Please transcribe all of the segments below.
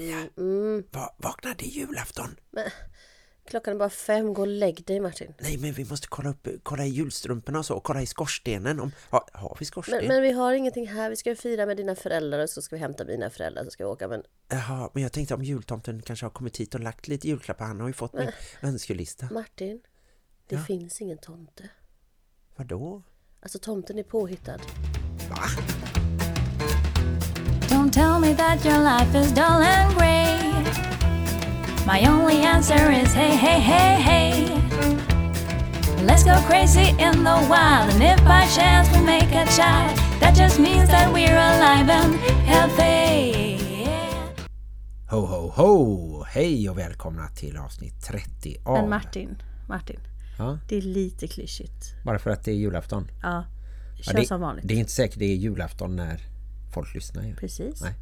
Anja, Mm. va, vakna, det är julafton. Men, klockan är bara fem, gå och lägg dig Martin. Nej, men vi måste kolla, upp, kolla i julstrumporna och så, och kolla i skorstenen. Om, ha, har vi skorsten? Men, men vi har ingenting här, vi ska ju fira med dina föräldrar och så ska vi hämta mina föräldrar så ska vi åka. Men Jaha, men jag tänkte om jultomten kanske har kommit hit och lagt lite julklappar. Han har ju fått min önskelista. Martin, det Ja. finns ingen tomte. Vadå? Alltså tomten är påhittad. Va? Don't tell me that your life is dull and grey. My only answer is hey, hey, hey, hey. Let's go crazy in the wild, and if by chance we make a child, that just means that we're alive and healthy. Ho, ho, ho! Hej och välkomna till avsnitt 30 av... Men Martin, Martin, Ja, det är lite klyschigt. bara för att det är julafton. Ja, kör Ja, det, som vanligt. det är inte säkert det är julafton när folk lyssnar. Ju. Precis. Nej.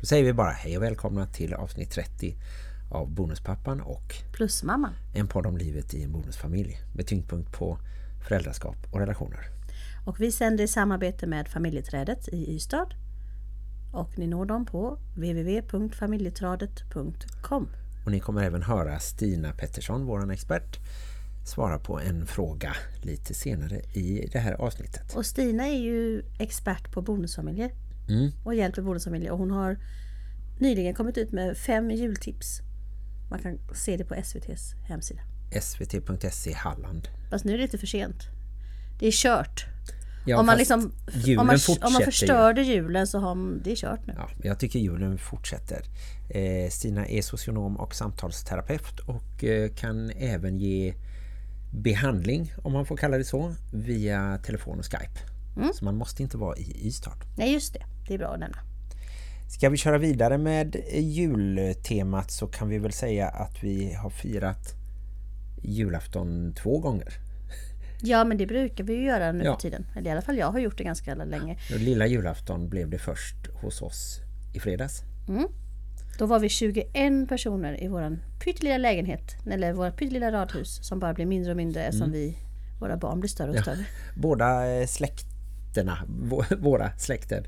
Då säger vi bara hej och välkomna till avsnitt 30 av Bonuspappan och Plus mamman. en podd om livet i en bonusfamilj med tyngdpunkt på föräldraskap och relationer. Och vi sänder i samarbete med Familjeträdet i Ystad. Och ni når dem på www.familjetradet.com. Och ni kommer även höra Stina Pettersson, våran expert, svara på en fråga lite senare i det här avsnittet. Och Stina är ju expert på bonusfamiljer Mm. och hjälper bonusfamiljer. Och hon har nyligen kommit ut med fem jultips. Man kan se det på SVTs hemsida. svt.se Halland. Fast nu är det lite för sent. Det är kört. Ja, om, man liksom, om, man, om man ju. förstörde julen så har det är kört nu. Ja, jag tycker julen fortsätter. Eh, Stina är socionom och samtalsterapeut och eh, kan även ge behandling, om man får kalla det så, via telefon och Skype. Mm. Så man måste inte vara i Ystad. Nej just det, det är bra att nämna. Ska vi köra vidare med jultemat så kan vi väl säga att vi har firat julafton två gånger. Ja men det brukar vi ju göra nu Ja. för tiden. Eller i alla fall jag har gjort det ganska länge. Och lilla julafton blev det först hos oss i fredags. Då var vi 21 personer i våran pyttelilla lägenhet, eller våra pyttelilla radhus som bara blir mindre och mindre eftersom vi, våra barn blir större och Ja. större. Båda eh, släkterna, vå- våra släkter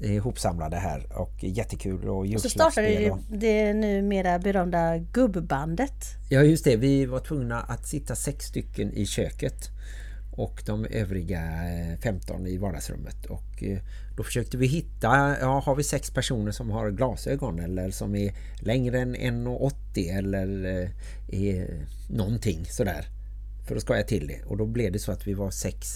ihopsamlade här och jättekul och Och så startade det, och- det numera berömda gubbbandet. Ja just det, vi var tvungna att sitta sex stycken i köket och de övriga eh, 15 i vardagsrummet och eh, då försökte vi hitta, ja har vi sex personer som har glasögon eller som är längre än 1,80 eller eh, är någonting sådär? För att skoja till det. Och då blev det så att vi var sex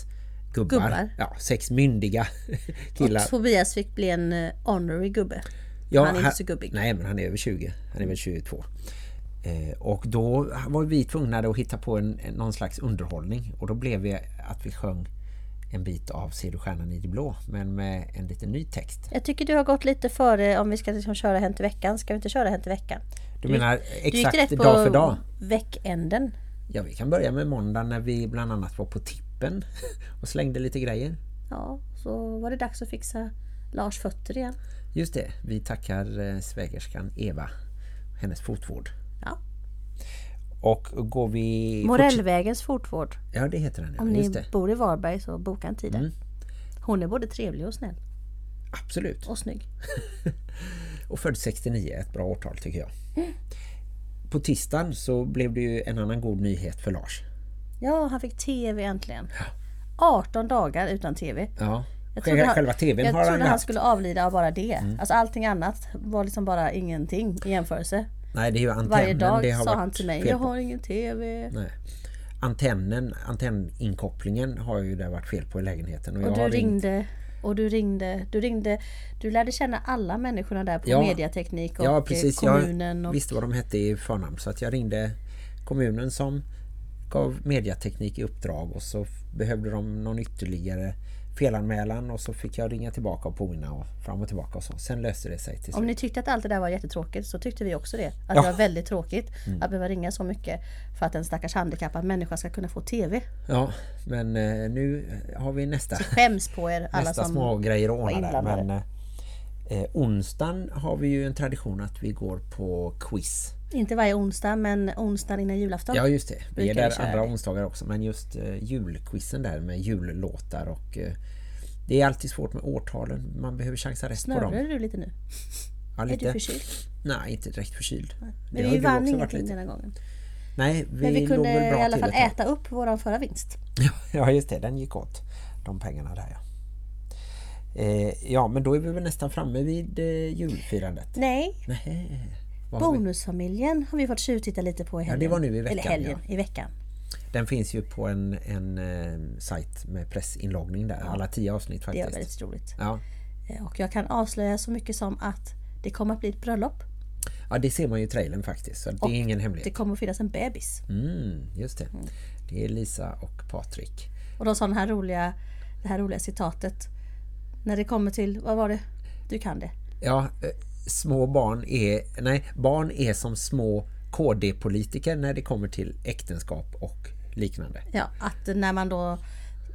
gubbar, Gubbar. ja sex myndiga killar. Och Tobias fick bli en eh, honorary gubbe. Ja, han är inte så gubbig. Nej, men han är över 20. Han är väl 22. Eh, och då var vi tvungna att hitta på en, en, någon slags underhållning. Och då blev det att vi sjöng en bit av Ser du stjärnan i det blå. Men med en liten ny text. Jag tycker du har gått lite före om vi ska liksom köra Hänt i veckan. Ska vi inte köra Hänt i veckan? Du, menar Du gick exakt på dag för dag? veckänden. Ja, vi kan börja med måndag när vi bland annat var på tippen och slängde lite grejer. Ja, så var det dags att fixa Lars fötter igen. Just det, vi tackar eh, svägerskan Eva, hennes fotvård. Ja. Och går vi... Morellvägens fotvård. Ja, det heter den. Ja, Om just ni det. bor i Varberg så boka en tid. Mm. Hon är både trevlig och snäll. Absolut. Och snygg. Och född 69, ett bra årtal tycker jag. Mm. På tisdagen så blev det ju en annan god nyhet för Lars. Ja, han fick tv äntligen. 18 dagar utan tv. Ja, Jag trodde han, själva tvn jag har han trodde han haft. skulle avlida av bara det. Alltså allting annat var liksom bara ingenting i jämförelse. Nej, det är ju antennen. Varje dag det har sa han till mig, jag har ingen tv. Nej. Antennen, antenninkopplingen har ju det varit fel på i lägenheten. Och, Och jag du ringt- ringde och du ringde, du ringde, du lärde känna alla människorna där på Ja. mediateknik och Ja, precis. kommunen. jag Och, visste vad de hette i förnamn. Så att jag ringde kommunen som gav mediateknik i uppdrag och så behövde de någon ytterligare felanmälan och så fick jag ringa tillbaka och påminna och fram och tillbaka och så. Sen löste det sig till om ni tyckte att allt det där var jättetråkigt så tyckte vi också det. Att Ja. Mm. det var väldigt tråkigt att behöva ringa så mycket för att en stackars handikappad människa ska kunna få tv. Ja, men eh, nu har vi nästa, Skäms på er alla nästa som... små grejer att ordna där. Men eh, eh, onsdagen har vi ju en tradition att vi går på quiz. Inte varje onsdag men onsdagen innan julafton. Ja just det, vi är där andra det. onsdagar också men just eh, julquizen där med jullåtar och eh, det är alltid svårt med årtalen, man behöver chansa rätt på Snörrar dem. du lite nu? Ja, Är lite. du förkyld? Nej, inte direkt förkyld. Det Men har vi vann ingenting lite. denna gången. Nej, vi, Men vi kunde i alla fall äta upp våran förra vinst. Ja, just det. Den gick åt. De pengarna där, ja. Eh, ja, men då är vi väl nästan framme vid eh, julfirandet. Nej, Nej. Bonusfamiljen har vi fått tjuvtitta lite på i helgen. det var nu i veckan, Eller helgen, i veckan. Den finns ju på en, en eh, sajt med pressinloggning där. Alla tio avsnitt Det är faktiskt. väldigt roligt. Ja. Eh, Och jag kan avslöja så mycket som att det kommer att bli ett bröllop. ja, det ser man ju i trailern faktiskt. Så det Och är ingen Det hemlighet. kommer att finnas en bebis. Mm, just det. Det är Lisa och Patrik. Och de sa den här roliga, det här roliga citatet. När det kommer till, vad var det? Du kan det. Ja, eh, små barn är... Nej, barn är som små KD-politiker när det kommer till äktenskap och liknande. Ja, att när man då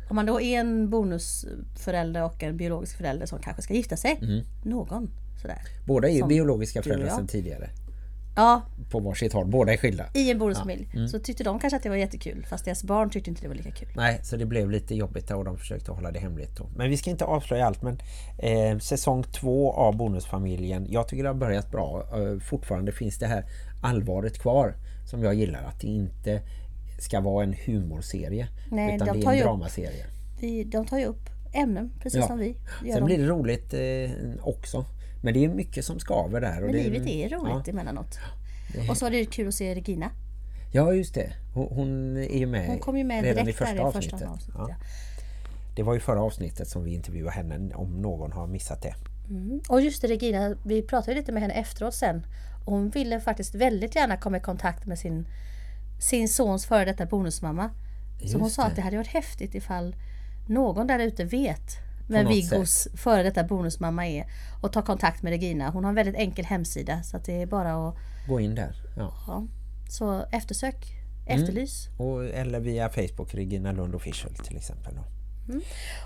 om man då är en bonusförälder och en biologisk förälder som kanske ska gifta sig. Mm. Någon sådär. Båda är ju Som biologiska föräldrar sedan tidigare. Ja, På varsitt håll. Båda är skilda. i en bonusfamilj. Mm. Så tyckte de kanske att det var jättekul. Fast deras barn tyckte inte det var lika kul. Nej, så det blev lite jobbigt och de försökte hålla det hemligt då. Men vi ska inte avslöja allt, men eh, säsong två av Bonusfamiljen, jag tycker det har börjat bra. Eh, fortfarande finns det här allvaret kvar som jag gillar, att det inte ska vara en humorserie, Nej, utan de det är en ju upp- dramaserie. Vi, de tar ju upp ämnen precis Ja. som vi. Sen dem. blir det roligt eh, också. Men det är mycket som skaver där. Och Men livet är roligt Ja, emellanåt. Och så var det kul att se Regina. ja just det. Hon, hon är ju med Hon kom ju med redan i första avsnittet. första avsnittet. Ja. Ja. Det var ju förra avsnittet som vi intervjuade henne om någon har missat det. Mm. Och just det Regina, vi pratade lite med henne efteråt sen. Hon ville faktiskt väldigt gärna komma i kontakt med sin, sin sons före detta bonusmamma. Så hon sa det. att det hade varit häftigt ifall någon där ute vet vem Viggos före detta bonusmamma är och ta kontakt med Regina. Hon har en väldigt enkel hemsida så att det är bara att Gå in där. Ja. ja. Så eftersök, Mm. efterlys. Och, eller via Facebook, Regina Lund Official till exempel. Då.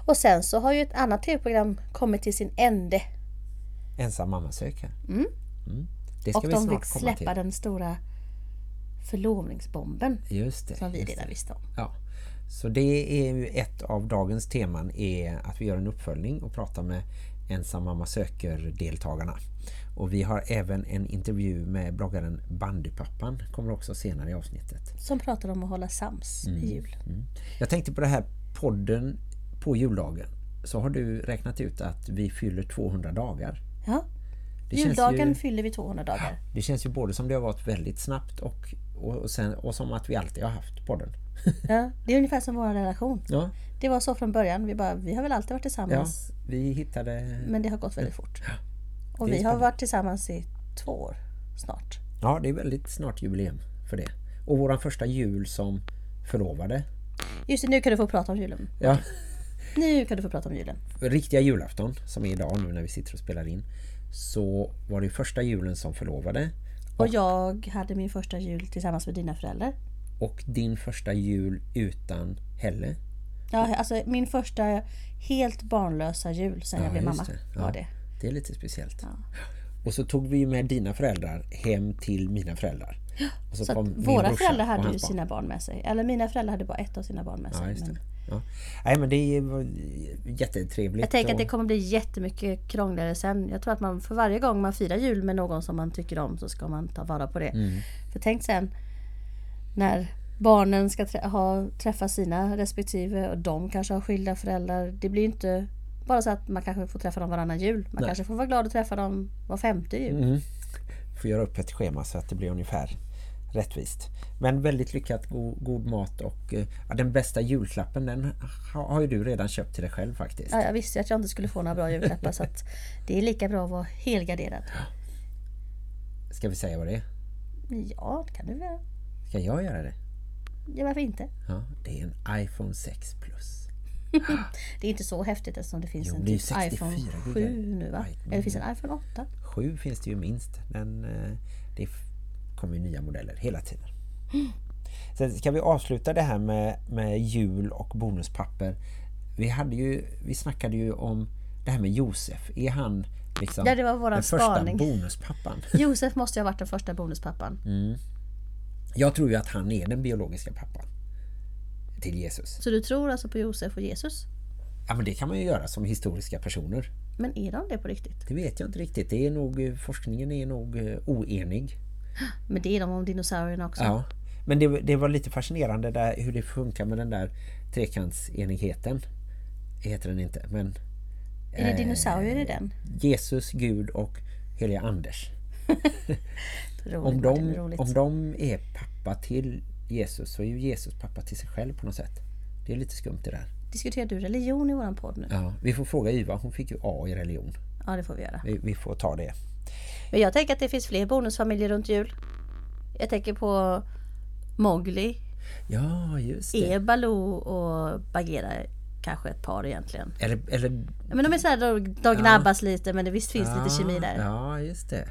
Och sen så har ju ett annat tv-program kommit till sin ände. Ensam mamma söker. Mm. Mm. Det ska Och vi de fick släppa till. den stora förlovningsbomben Just det. som vi redan visste om. Ja. Så det är ju ett av dagens teman är att vi gör en uppföljning och pratar med ensam mamma söker deltagarna. Och vi har även en intervju med bloggaren Bandypappan kommer också senare i avsnittet. Som pratar om att hålla sams Mm. i jul. Jag tänkte på det här podden på juldagen. Så har du räknat ut att vi fyller 200 dagar. Ja. Det Juldagen ju- fyller vi 200 dagar. Det känns ju både som det har varit väldigt snabbt och, och, och, sen, och som att vi alltid har haft podden. Ja, det är ungefär som vår relation. Ja, Det var så från början. Vi, bara, vi har väl alltid varit ja tillsammans. vi hittade... Men det har gått väldigt fort. Och Det är vi har spännande. varit tillsammans i två år snart. Ja, det är väldigt snart jubileum för det. Och våran första jul som förlovade. Just det, nu kan du få prata om julen. Ja, Nu kan du få prata om julen. riktiga julafton som är idag nu när vi sitter och spelar in. Så var det första julen som förlovade. Och jag hade min första jul tillsammans med dina föräldrar. Och din första jul utan Helle. Ja, alltså min första helt barnlösa jul sen Ja, jag blev mamma. det. Var Ja. det. Det är lite speciellt. Ja. Och så tog vi med dina föräldrar hem till mina föräldrar. Och Så att kom våra föräldrar hade ju sina barn med sig. Eller mina föräldrar hade bara ett av sina barn med sig. Men Ja. Nej, men det var jättetrevligt. jag tänker att det kommer bli jättemycket krångligare sen. Jag tror att man för varje gång man firar jul med någon som man tycker om så ska man ta vara på det. Mm. För tänk sen när barnen ska trä- ha, träffa sina respektive och de kanske har skilda föräldrar. Det blir inte bara så att man kanske får träffa dem varannan jul. Man Nej. kanske får vara glad att träffa dem var femte jul. Mm. Får göra upp ett schema så att det blir ungefär rättvist. Men väldigt lyckat, god, god mat och eh, ja, den bästa julklappen den har, har ju du redan köpt till dig själv faktiskt. Ja, jag visste att jag inte skulle få några bra julklappar så att det är lika bra att vara helgarderad. Ska vi säga vad det är? Ja, det kan du väl. Ska jag göra det? Ja, varför inte? Ja, det är en iPhone 6 Plus. Det är inte så häftigt eftersom det finns Jo, en det typ 64 iPhone giga. 7 nu va? Eller det finns en iPhone 8. 7 finns det ju minst. Men eh, det kommer ju nya modeller hela tiden. Sen ska vi avsluta det här med, med jul och bonuspapper. Vi, hade ju, vi snackade ju om det här med Josef. Är han liksom Ja, det var våran den första spaning. bonuspappan? Josef måste ju ha varit den första bonuspappan. Mm. Jag tror ju att han är den biologiska pappan till Jesus. Så du tror alltså på Josef och Jesus? Ja men det kan man ju göra som historiska personer. Men är de det på riktigt? Det vet jag inte riktigt. Det är nog, eh, forskningen är nog eh, oenig. Men det är de om dinosaurierna också. Ja. Men det, det var lite fascinerande där, hur det funkar med den där trekantsenigheten. Heter den inte, men... Är det eh, dinosaurier i den? Jesus, Gud och heliga Anders. Roligt, Om de, roligt. om de är pappa till Jesus så är ju Jesus pappa till sig själv på något sätt. Det är lite skumt det där. Diskuterar du religion i våran podd nu? Ja, vi får fråga Yva, hon fick ju A i religion. Ja, det får vi göra. Vi, vi får ta det. Men jag tänker att det finns fler bonusfamiljer runt jul. Jag tänker på Mowgli, Ja, just det. är Baloo och Bagheera kanske ett par egentligen. Eller, eller Ja, Men de är så här, de, de gnabbas lite men det visst finns lite kemi där. Ja, just det.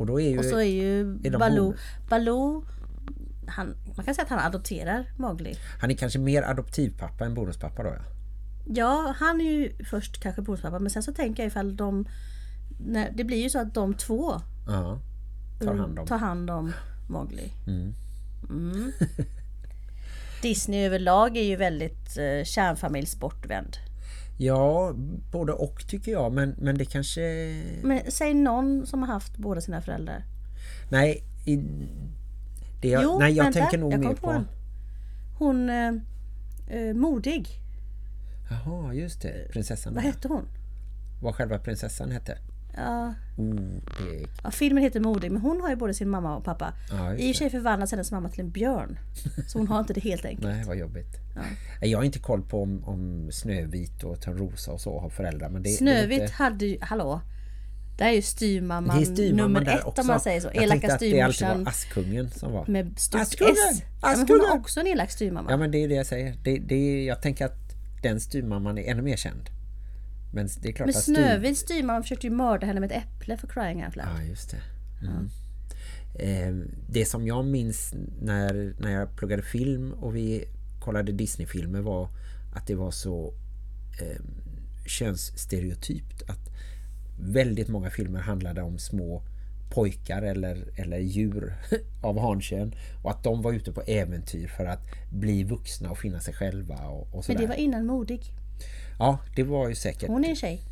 Och då är ju... Och så är ju är Baloo? Baloo han, man kan säga att han adopterar Mowgli. Han är kanske mer adoptivpappa än bonuspappa då, ja. Ja, han är ju först kanske bonuspappa men sen så tänker jag ifall de... När, det blir ju så att de två Ja, tar hand om. tar hand om Mowgli. Mm. Mm. Disney överlag är ju väldigt eh, kärnfamiljsbortvänd. Ja, både och tycker jag. Men, men det kanske... Men säg någon som har haft båda sina föräldrar. Nej, i, det jag, Jo, nej jag vänta, tänker nog jag mer på... på. Hon... Eh, eh, modig. Jaha, just det. Prinsessan. Vad hette hon? Vad själva prinsessan hette. Ja, det... ja, filmen heter Modig men hon har ju både sin mamma och pappa. Ja, I och för det. sig förvandlas hennes mamma till en björn. Så hon har inte det helt enkelt. Nej, vad jobbigt. Ja. Jag har inte koll på om, om Snövit och Törnrosa och så har föräldrar. Men det, det Snövit inte- hade ju, hallå. Det är ju styrmamman, det är styrmamman nummer ett också. om man säger så. Jag Elaka det styrmorsan Askungen som var. med stort Askungen! S. Ja, men hon Askungen! är också en elak styrmamma. Ja men det är det jag säger. Det, det är, jag tänker att den styrmamman är ännu mer känd. Men det är klart Men att styr... Snövits styrmamma försökte ju mörda henne med ett äpple för crying out loud. Ja just det. Mm. Eh, det som jag minns när, när jag pluggade film och vi kollade Disney-filmer var att det var så eh, könsstereotypt att väldigt många filmer handlade om små pojkar eller, eller djur av hankön och att de var ute på äventyr för att bli vuxna och finna sig själva och, och Men det var innan Modig. Ja, det var ju säkert. Hon är en tjej.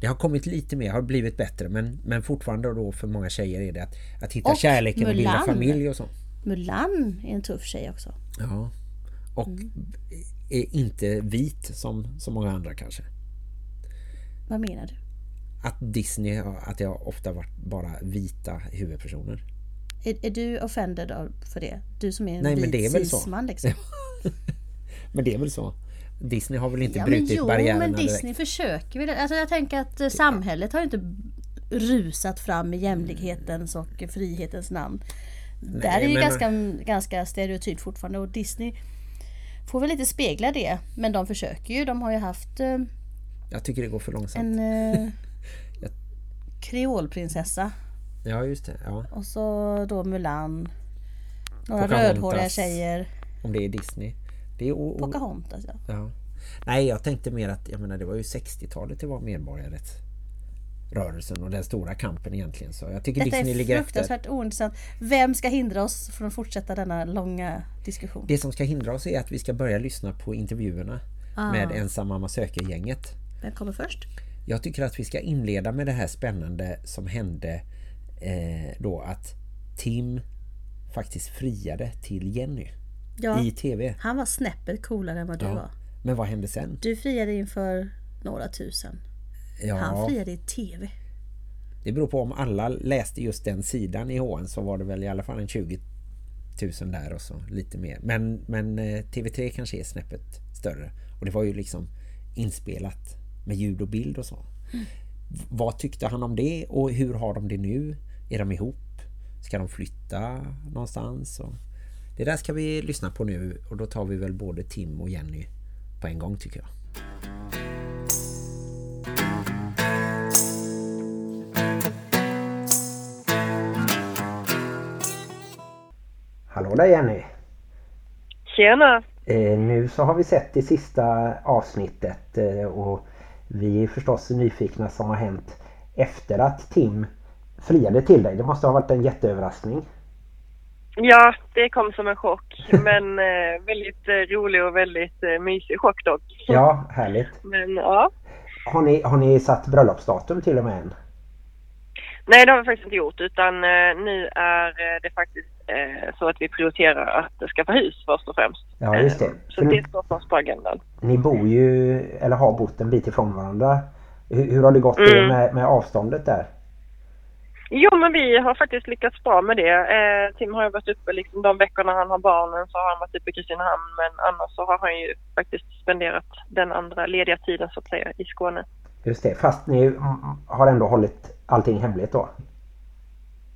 Det har kommit lite mer, har blivit bättre men, men fortfarande då för många tjejer är det att, att hitta Och kärleken och bilda Mulan. familj och så. Mulan är en tuff tjej också. Ja. Och Mm. är inte vit som, som många andra kanske. Vad menar du? Att Disney, att det har ofta varit bara vita huvudpersoner. Är, är du offended för det? Du som är en Nej, men vit det är väl så. liksom. Men det är väl så. Disney har väl inte Ja men brutit jo, barriärerna men direkt. Disney försöker väl. Alltså jag tänker att eh, samhället har inte rusat fram i jämlikhetens och frihetens namn. Där är ju men- ganska, ganska stereotypt fortfarande och Disney får väl lite spegla det. Men de försöker ju. De har ju haft eh, Jag tycker det går för långsamt. en eh, Jag- kreolprinsessa Ja, just det. Ja. och så då Mulan. Några Pocahontas. rödhåriga tjejer. Om det är Disney. Det är o- o- Pocahontas ja. Ja. Nej, jag tänkte mer att jag menar, det var ju 60-talet det var medborgarrättsrörelsen och den stora kampen egentligen. Så jag tycker Detta Disney är efter. fruktansvärt ointressant. Vem ska hindra oss från att fortsätta denna långa diskussion? Det som ska hindra oss är att vi ska börja lyssna på intervjuerna Ah. med ensam mamma söker-gänget. Vem kommer först? Jag tycker att vi ska inleda med det här spännande som hände eh, då att Tim faktiskt friade till Jenny Ja, i tv. han var snäppet coolare än vad du Ja. var. Men vad hände sen? Du friade inför några tusen. Han Ja, friade i TV. det beror på om alla läste just den sidan i HN så var det väl i alla fall en 20 000 där och så lite mer. Men, men eh, TV3 kanske är snäppet större. Och det var ju liksom inspelat med ljud och bild och så. V- Vad tyckte han om det och hur har de det nu? Är de ihop? Ska de flytta någonstans? Och det där ska vi lyssna på nu och då tar vi väl både Tim och Jenny på en gång tycker jag. Hallå där Jenny! Tjena! Eh, nu så har vi sett det sista avsnittet eh, och vi är förstås nyfikna som har hänt efter att Tim friade till dig. Det måste ha varit en jätteöverraskning. Ja, det kom som en chock. Men eh, väldigt eh, rolig och väldigt eh, mysig chock dock. Ja, härligt. Men ja, Har ni, har ni satt bröllopsdatum till och med än? Nej, det har vi faktiskt inte gjort utan eh, nu är eh, det faktiskt eh, så att vi prioriterar att skaffa hus först och främst. Ja, just det. Så För ni- det står först på agendan. Ni bor ju, eller har bott en bit ifrån varandra. Hur, hur har det gått det Mm. med, med avståndet där? Jo, men vi har faktiskt lyckats bra med det. Eh, Tim har ju varit uppe liksom de veckorna han har barnen så har han varit uppe i Kristinehamn men annars så har han ju faktiskt spenderat den andra lediga tiden så att säga i Skåne. Just det, fast ni har ändå hållit allting hemligt då?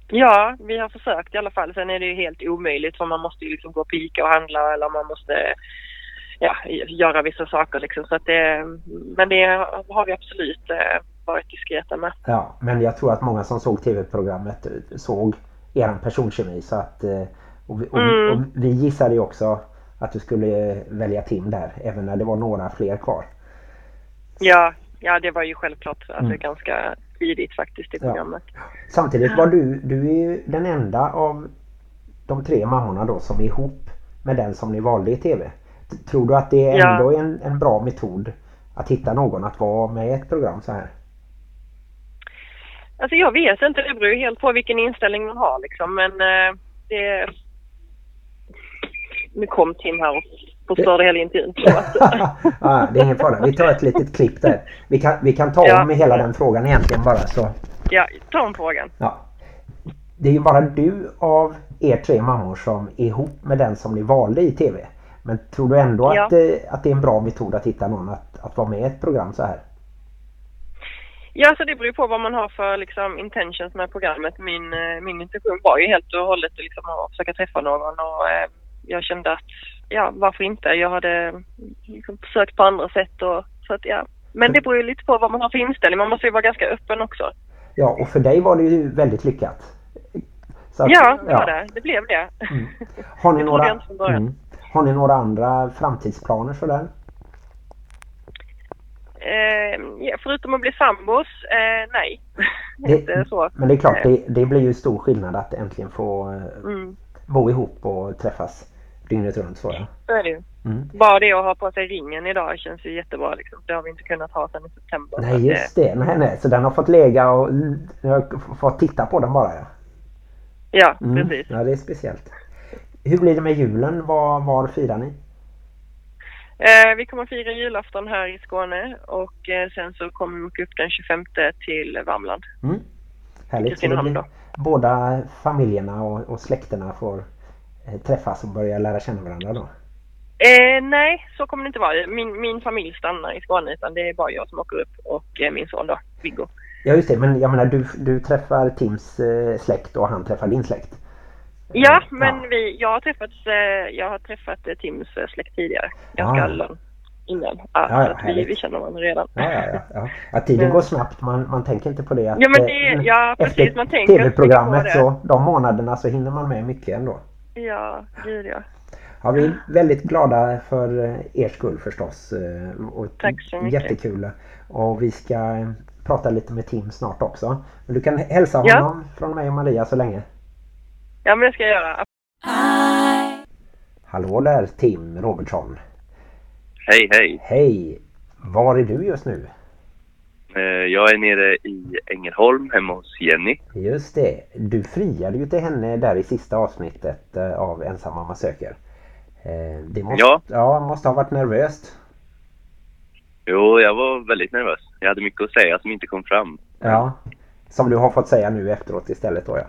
Ja, vi har försökt i alla fall. Sen är det ju helt omöjligt för man måste ju liksom gå och pika och handla eller man måste ja, göra vissa saker liksom. Så att det, men det har vi absolut eh, varit diskreta med. Ja, men jag tror att många som såg tv-programmet eh, såg eran personkemi så att eh, och vi, och, Mm. och vi gissade ju också att du skulle välja Tim där även när det var några fler kvar. Ja, ja det var ju självklart alltså, Mm. ganska tidigt faktiskt i Ja. programmet. Samtidigt var du, du är den enda av de tre mammorna då som är ihop med den som ni valde i tv. Tror du att det är Ja. ändå en, en bra metod att hitta någon att vara med i ett program så här? Alltså jag vet inte, det beror helt på vilken inställning man har liksom. Men eh, det... Nu kom Tim här och förstörde hela intervjun. Ja, det är ingen fara. Vi tar ett litet klipp där. Vi kan, vi kan ta Ja. om hela den frågan egentligen bara så. ja, ta om frågan. Ja. Det är ju bara du av er tre mammor som är ihop med den som ni valde i tv. Men tror du ändå Ja. att, eh, att det är en bra metod att hitta någon att, att vara med i ett program så här? Ja, så det beror på vad man har för liksom, intentions med programmet. Min, eh, min intention var ju helt och hållet liksom, att försöka träffa någon och eh, jag kände att, ja, varför inte? Jag hade liksom, försökt på andra sätt och så att ja. Men det beror ju lite på vad man har för inställning. Man måste ju vara ganska öppen också. Ja, och för dig var det ju väldigt lyckat. Att- Ja, det var det. Det blev det. Har ni, Det några, mm. Har ni några andra framtidsplaner för den? Eh, ja, förutom att bli sambos, eh, nej. Det- inte så. Men det är klart, det, det blir ju stor skillnad att äntligen få eh, Mm, bo ihop och träffas dygnet runt så ja. så är det ju. Mm. Bara det att ha på sig ringen idag känns ju jättebra liksom. Det har vi inte kunnat ha sedan i september. Nej just det, nej nej. Så den har fått lägga och fått titta på den bara ja. Ja, Mm. precis. Ja det är speciellt. Hur blir det med julen? Var, var firar ni? Eh, vi kommer att fira julafton här i Skåne och eh, sen så kommer vi åka upp den 25 till Värmland. Mm. Härligt. Så det båda familjerna och, och släkterna får eh, träffas och börja lära känna varandra då. Eh, nej, så kommer det inte vara. Min, min familj stannar i Skåne utan det är bara jag som åker upp och eh, min son då, Viggo. Ja just det, men jag menar du, du träffar Tims eh, släkt och han träffar din släkt. Ja, Ja. men Vi, jag har träffat, eh, jag har träffat eh, Tims eh, släkt tidigare. Ganska Ah. innan. Ja, Ja, ja, vi, vi känner varandra redan. Ja, ja, ja. ja. Att tiden Ja. går snabbt, man, man tänker inte på det. Att, Ja, men det- ja, precis, efter man tänker tv-programmet så de månaderna så hinner man med mycket ändå. Ja, gud ja. Ja, vi är väldigt glada för er skull förstås. Och Tack så mycket. Jättekul. Och vi ska prata lite med Tim snart också. Men du kan hälsa Ja. honom från mig och Maria så länge. Ja, men det ska jag göra. Hallå där Tim Robertsson. Hej, hej. Hej! Var är du just nu? Eh, Jag är nere i Ängelholm hemma hos Jenny. Just det. Du friade ju till henne där i sista avsnittet eh, av Ensam mamma söker. Eh, Det måste, Ja. ja, måste ha varit nervöst. Jo, jag var väldigt nervös. Jag hade mycket att säga som inte kom fram. Ja. Som du har fått säga nu efteråt istället då ja.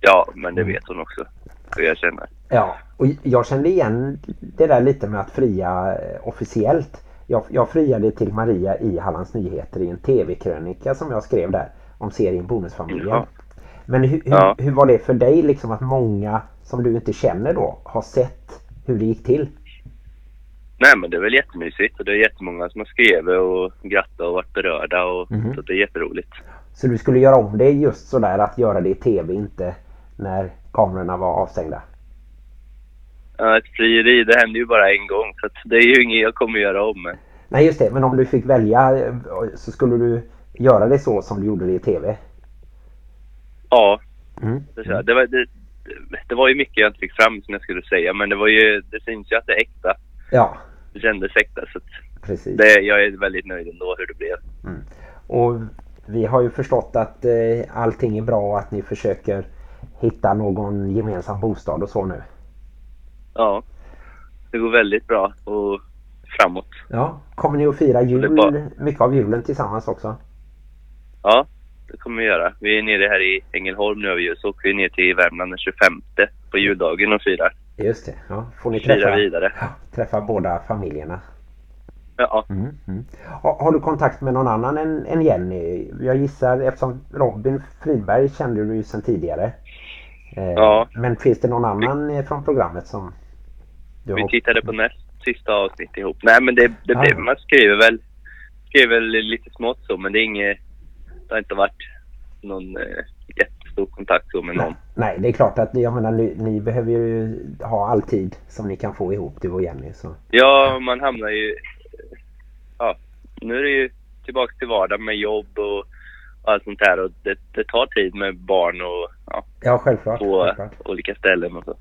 Ja, men det vet hon också. Hur jag känner. Ja, och jag kände igen det där lite med att fria eh, officiellt. Jag, jag friade till Maria i Hallands Nyheter i en tv-krönika som jag skrev där om serien Bonusfamiljen. Ja. Men hur, hur, Ja. hur var det för dig liksom att många som du inte känner då har sett hur det gick till? Nej, men det är väl jättemysigt. Och det är jättemånga som har skrivit och grattat och varit berörda. Och, Mhm. Så det är jätteroligt. Så du skulle göra om det just sådär att göra det i tv, inte när kamerorna var avstängda? Ja, ett frieri, det händer ju bara en gång. Så det är ju inget jag kommer göra om. Men Nej just det, men om du fick välja så skulle du göra det så som du gjorde det i tv? ja, Mm. det, var, det, det var ju mycket jag inte fick fram som jag skulle säga. Men det var ju, det syns ju att det är äkta. Ja, Det kändes äkta. Så precis. Det, jag är väldigt nöjd ändå hur det blev. Och vi har ju förstått att eh, allting är bra och att ni försöker hitta någon gemensam bostad och så nu. Ja, det går väldigt bra och framåt. Ja, kommer ni att fira jul, bara- mycket av julen tillsammans också? Ja, det kommer vi göra. Vi är nere här i Ängelholm nu och så åker vi ner till Värmland den 25 på juldagen och firar. Just det, ja. Får ni Fira träffa, vidare. ja, träffa båda familjerna? Ja, Mm, mm. Har, du kontakt med någon annan än, än Jenny? Jag gissar eftersom Robin Fridberg kände du ju sedan tidigare. Eh, Ja. Men finns det någon annan eh, från programmet som vi tittade på näst sista avsnitt ihop. Nej men det, det Ja. blev, man skriver väl, skriver väl lite smått så men det är inget, det har inte varit någon eh, jättestor kontakt så med någon. Nej, det är klart att jag menar, ni, ni behöver ju ha all tid som ni kan få ihop, du och Jenny. Så. Ja, man hamnar ju... Ja, nu är det ju tillbaka till vardagen med jobb och allt sånt här och det, det tar tid med barn och ja, Ja, självklart. på självklart. olika ställen och så.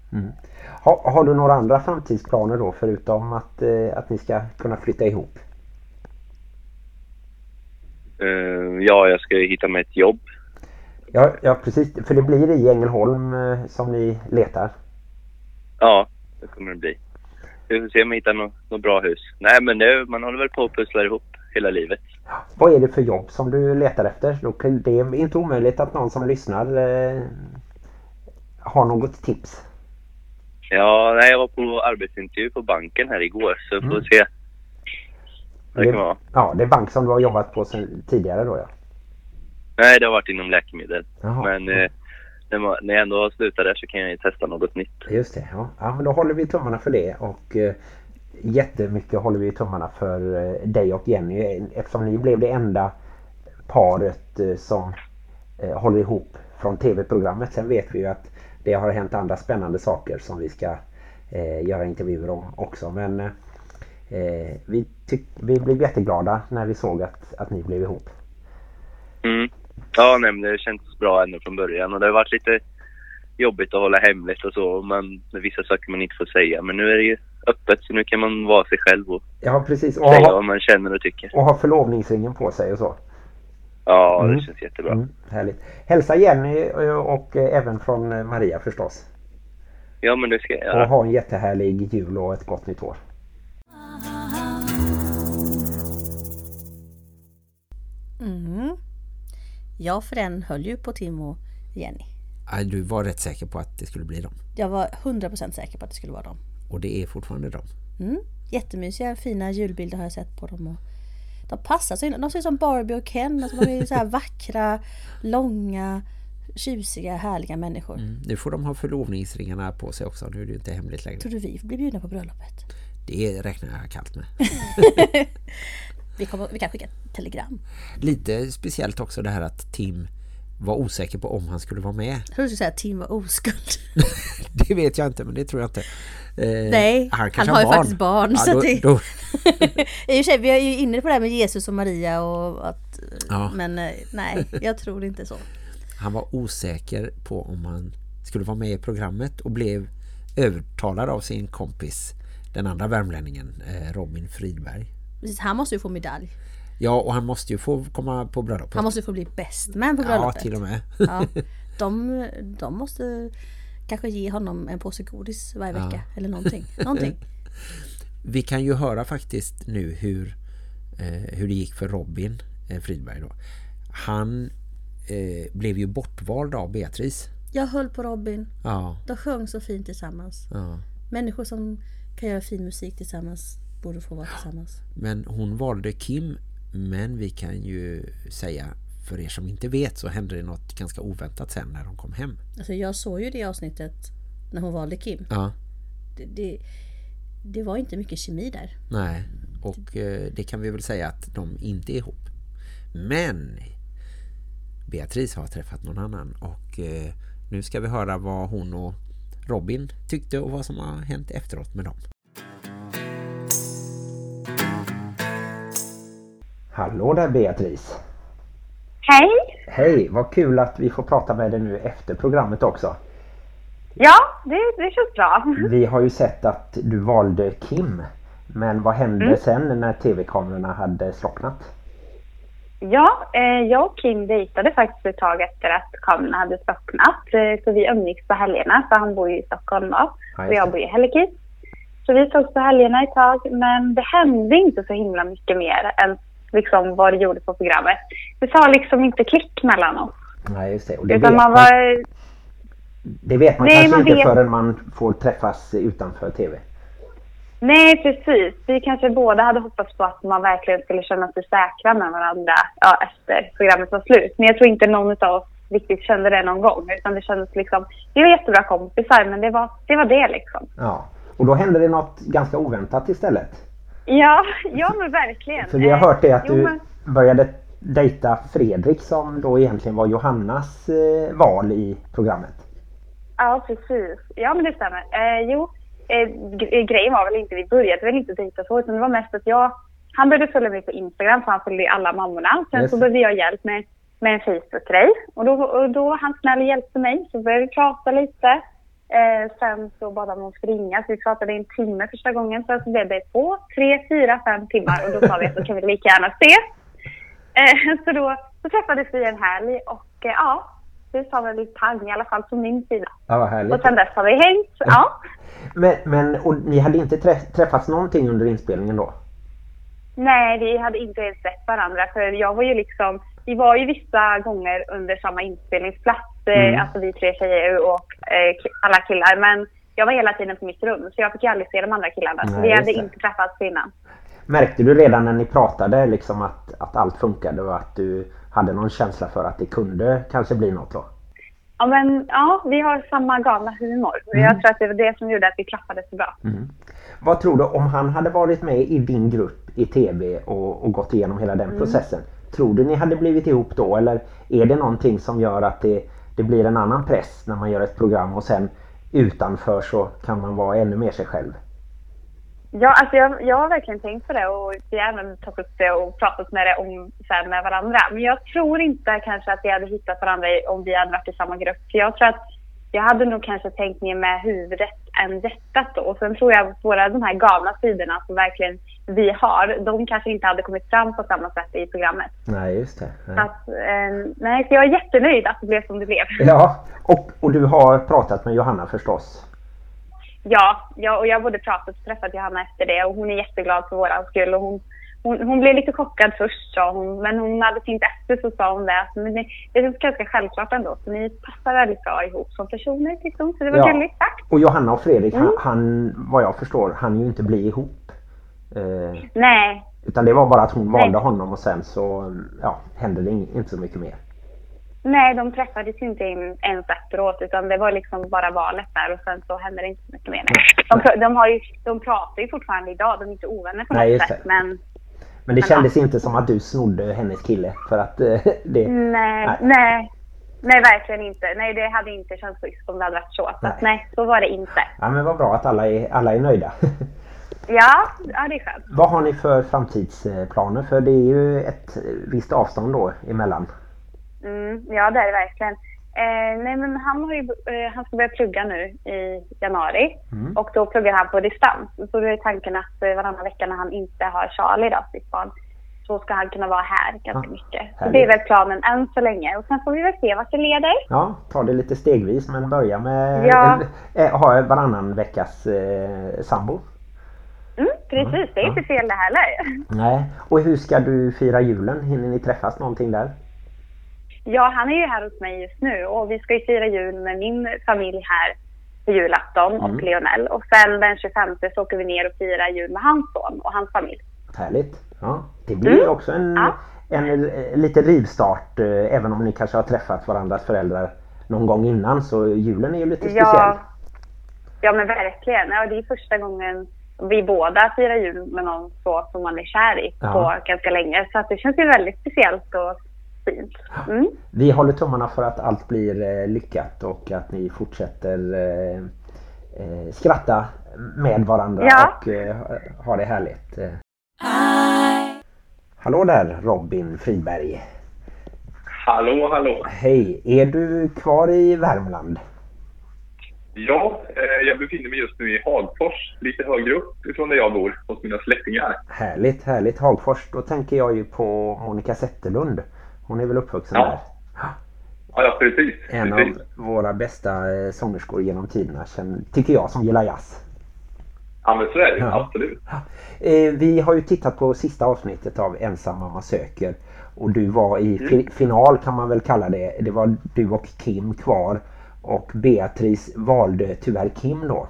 Har, har du några andra framtidsplaner då förutom att, eh, att ni ska kunna flytta ihop? Eh, ja, jag ska hitta mig ett jobb. Ja, ja, precis. För det blir i Ängelholm eh, som ni letar. Ja, det kommer det bli. Vi får se om jag hittar något, något bra hus. Nej, men det, man håller väl på att pussla ihop hela livet. Vad är det för jobb som du letar efter? Det är inte omöjligt att någon som lyssnar eh, har något tips. Ja, nej, jag var på arbetsintervju på banken här igår, så vi får Mm. se. vad Det kan vara. ja, det är bank som du har jobbat på sen, tidigare då ja. Nej, det har varit inom läkemedel. Jaha. Men eh, när, jag ändå har slutat där så kan jag ju testa något nytt. Just det, ja. ja. men då håller vi tummarna för det och eh, jättemycket håller vi tummarna för eh, dig och Jenny eftersom ni blev det enda paret eh, som eh, håller ihop från tv-programmet. Sen vet vi ju att det har hänt andra spännande saker som vi ska göra intervjuer om också. Men vi, tyck, vi blev jätteglada när vi såg att, att ni blev ihop. Mm. Ja, nej, det känns bra ända från början och det har varit lite jobbigt att hålla hemligt och så. Man, vissa saker man inte får säga. Men nu är det ju öppet så nu kan man vara sig själv och Ja, precis. Och säga ha, vad man känner och tycker. och ha förlovningsringen på sig och så. Ja, Mm. det känns jättebra. Mm, härligt. Hälsa Jenny eh, och eh, även från eh, Maria förstås. Ja, men det ska jag Och göra. ha en jättehärlig jul och ett gott nytt år. Mm. Jag för den höll ju på Tim och Jenny. Du var rätt säker på att det skulle bli dem. Jag var 100% säker på att det skulle vara dem. Och det är fortfarande dem. Mm. Jättemysiga, fina julbilder har jag sett på dem. Och de passar så. De ser ut som Barbie och Ken. Alltså de är så här vackra, långa, tjusiga, härliga människor. Mm. Nu får de ha förlovningsringarna på sig också. Nu är det ju inte hemligt längre. Tror du vi blir bjudna på bröllopet? Det räknar jag kallt med. Vi, kommer, vi kan skicka ett telegram. Lite speciellt också det här att Tim var osäker på om han skulle vara med. Jag skulle säga att Tim var oskuld. Det vet jag inte, men det tror jag inte. Eh, Nej, han, han kanske har ju faktiskt barn, Ja, så då, det- då, I och för sig, vi är ju inne på det här med Jesus och Maria och att... Ja. Men eh, nej, jag tror inte så. han var osäker på om han skulle vara med i programmet och blev övertalad av sin kompis, den andra värmlänningen, eh, Robin Fridberg. Precis, han måste ju få medalj. Ja, och han måste ju få komma på bröllopet. Han måste ju få bli bäst man på ja, bröllopet. till och med. Ja, de, de måste kanske ge honom en påse godis varje vecka. Eller någonting. någonting. Vi kan ju höra faktiskt nu hur, eh, hur det gick för Robin eh, Fridberg då. Han eh, blev ju bortvald av Beatrice. Jag höll på Robin. Ja, De sjöng så fint tillsammans. ja. Människor som kan göra fin musik tillsammans borde få vara tillsammans. Men hon valde Kim. Men vi kan ju säga, för er som inte vet så hände det något ganska oväntat sen när de kom hem. Alltså jag såg ju det avsnittet när hon valde Kim. Ja, Det, det, det var inte mycket kemi där. nej. Och eh, det kan vi väl säga att de inte är ihop. Men Beatrice har träffat någon annan och eh, nu ska vi höra vad hon och Robin tyckte och vad som har hänt efteråt med dem. Hallå där Beatrice! Hej! Hej, vad kul att vi får prata med dig nu efter programmet också. Ja, det, det känns bra. Vi har ju sett att du valde Kim Men vad hände Mm. sen när tv-kamerorna hade slocknat? Ja, eh, jag och Kim dejtade faktiskt ett tag efter att kamerorna hade slocknat. Eh, så vi umgicks på helgerna, för han bor ju i Stockholm då. Ja, och jag bor i Hällekis. Så vi sågs på helgerna ett tag, men det hände inte så himla mycket mer än liksom vad det gjorde på programmet. Det sa liksom inte klick mellan oss. Nej, just det. Och det, Utan vet man man, var... det vet man Nej, kanske man inte vet- förrän man får träffas utanför tv. Nej, precis. Vi kanske båda hade hoppats på att man verkligen skulle känna sig säkra med varandra ja, efter programmet var slut. Men jag tror inte någon av oss riktigt kände det någon gång. Utan det kändes liksom, vi var jättebra kompisar men det var det, var det liksom. Ja. Och då hände det något ganska oväntat istället. Ja, ja men verkligen. För vi har hört det att Jo, du men- började dejta Fredrik som då egentligen var Johannas eh, val i programmet. Ja, precis. Ja, men det stämmer. Eh, jo, eh, g- grejen var väl inte, vi började väl inte dejta så, utan det var mest att jag, han började följa mig på Instagram, för han följde alla mammorna. Sen Just så behövde jag hjälp med, med en Facebook-grej. Och då, och då var han snäll och hjälpte mig, så började vi prata lite. Eh, sen så bad han att ringa, så vi pratade en timme första gången. Sen så blev det två, tre, fyra, fem timmar och då sa vi att då kan vi lika gärna ses. Eh, så då så träffades vi en helg och eh, ja, det sa väl pang i alla fall från min sida. Ja, vad härligt. Och sen dess har vi hängt. Ja. Men, men och ni hade inte trä- träffats någonting under inspelningen då? Nej, vi hade inte ens sett varandra. För jag var ju liksom, vi var ju vissa gånger under samma inspelningsplats. Eh, Mm. Alltså vi tre tjejer och eh, alla killar. Men jag var hela tiden på mitt rum. Så jag fick aldrig se de andra killarna. Nej, vi hade inte träffats innan. Märkte du redan när ni pratade liksom att, att allt funkade och att du hade någon känsla för att det kunde kanske bli något då? Ja, men ja, vi har samma galna humor. Mm. jag tror att det var det som gjorde att vi klaffade så bra. Vad tror du om han hade varit med i din grupp i tv och, och gått igenom hela den processen? Tror du ni hade blivit ihop då eller är det någonting som gör att det, det blir en annan press när man gör ett program och sen utanför så kan man vara ännu mer sig själv? Ja, alltså jag, jag har verkligen tänkt på det och vi har även tagit upp det och pratat med det om, så här, med varandra. Men jag tror inte kanske att vi hade hittat varandra om vi hade varit i samma grupp. För jag tror att jag hade nog kanske tänkt mer med huvudet än hjärtat då. Och sen tror jag att våra de här galna sidorna som verkligen vi har, de kanske inte hade kommit fram på samma sätt i programmet. Nej, just det. Så Nej. att, eh, nej, så jag är jättenöjd att det blev som det blev. Ja, och, och du har pratat med Johanna förstås? Ja, ja, och jag har både pratat och träffat Johanna efter det och hon är jätteglad för våran skull. Och hon, hon, hon blev lite chockad först sa hon, men hon hade tänkt efter så sa hon det. Men det, det är ganska självklart ändå, för ni passar väldigt bra ihop som personer hon. Så det var Ja. gulligt sagt. Och Johanna och Fredrik, Mm. han, han, vad jag förstår, han ju inte bli ihop. Eh, Nej, utan det var bara att hon Nej. valde honom och sen så ja, hände det in, inte så mycket mer. nej, de träffades inte in, ens efteråt utan det var liksom bara valet där och sen så hände det inte så mycket mer. Nej. De, de, har ju, de pratar ju fortfarande idag, de är inte ovänner på Nej, något sätt. Men Men det Men kändes inte som att du snodde hennes kille för att eh, det... Nej, Nej. nej. Nej, verkligen inte. Nej, det hade inte känts schysst om det hade varit så. så Nej. nej, så var det inte. Ja men vad bra att alla är, alla är nöjda. Ja, ja det är skönt. vad har ni för framtidsplaner? För det är ju ett visst avstånd då emellan. Mm, ja, det är det verkligen. Eh, nej, men han, har ju, eh, han ska börja plugga nu i januari Mm. och då pluggar han på distans. Så då är tanken att eh, varannan vecka när han inte har Charlie, då, sitt barn, så ska han kunna vara här ganska Ah, mycket. Så det är väl planen än så länge. Och sen får vi väl se vart det leder. Ja, ta det lite stegvis men börja med Ja. eh, ha varannan veckas eh, sambo. Mm, precis, det är inte fel det heller. Nej. Och hur ska du fira julen? Hinner ni träffas någonting där? Ja, han är ju här hos mig just nu och vi ska ju fira jul med min familj här på julafton Mm. och Lionel. Och sen den 25 så åker vi ner och firar jul med hans son och hans familj. Härligt. Ja. Det blir Mm. också en, Ja. en, eh, lite rivstart eh, även om ni kanske har träffat varandras föräldrar någon gång innan så julen är ju lite speciell. Ja, ja men verkligen. Ja, det är första gången vi båda firar jul med någon så som man är kär i Ja. på ganska länge. Så att det känns ju väldigt speciellt och fint. Mm. Vi håller tummarna för att allt blir eh, lyckat och att ni fortsätter eh, eh, skratta med varandra Ja. och eh, ha det härligt. Hallå där Robin Friberg. Hallå, hallå. Hej, är du kvar i Värmland? Ja, eh, jag befinner mig just nu i Hagfors, lite högre upp ifrån där jag bor, hos mina släktingar. Härligt, härligt. Hagfors, då tänker jag ju på Monica Zetterlund. Hon är väl uppvuxen Ja. där? Ja, precis. En precis. av våra bästa eh, sångerskor genom tiderna, tycker jag, som gillar jazz. Ja, men så är det Ja. absolut. Eh, vi har ju tittat på sista avsnittet av Ensam mamma söker. Och du var i Mm. fi- final kan man väl kalla det. Det var du och Kim kvar. Och Beatrice valde tyvärr Kim då.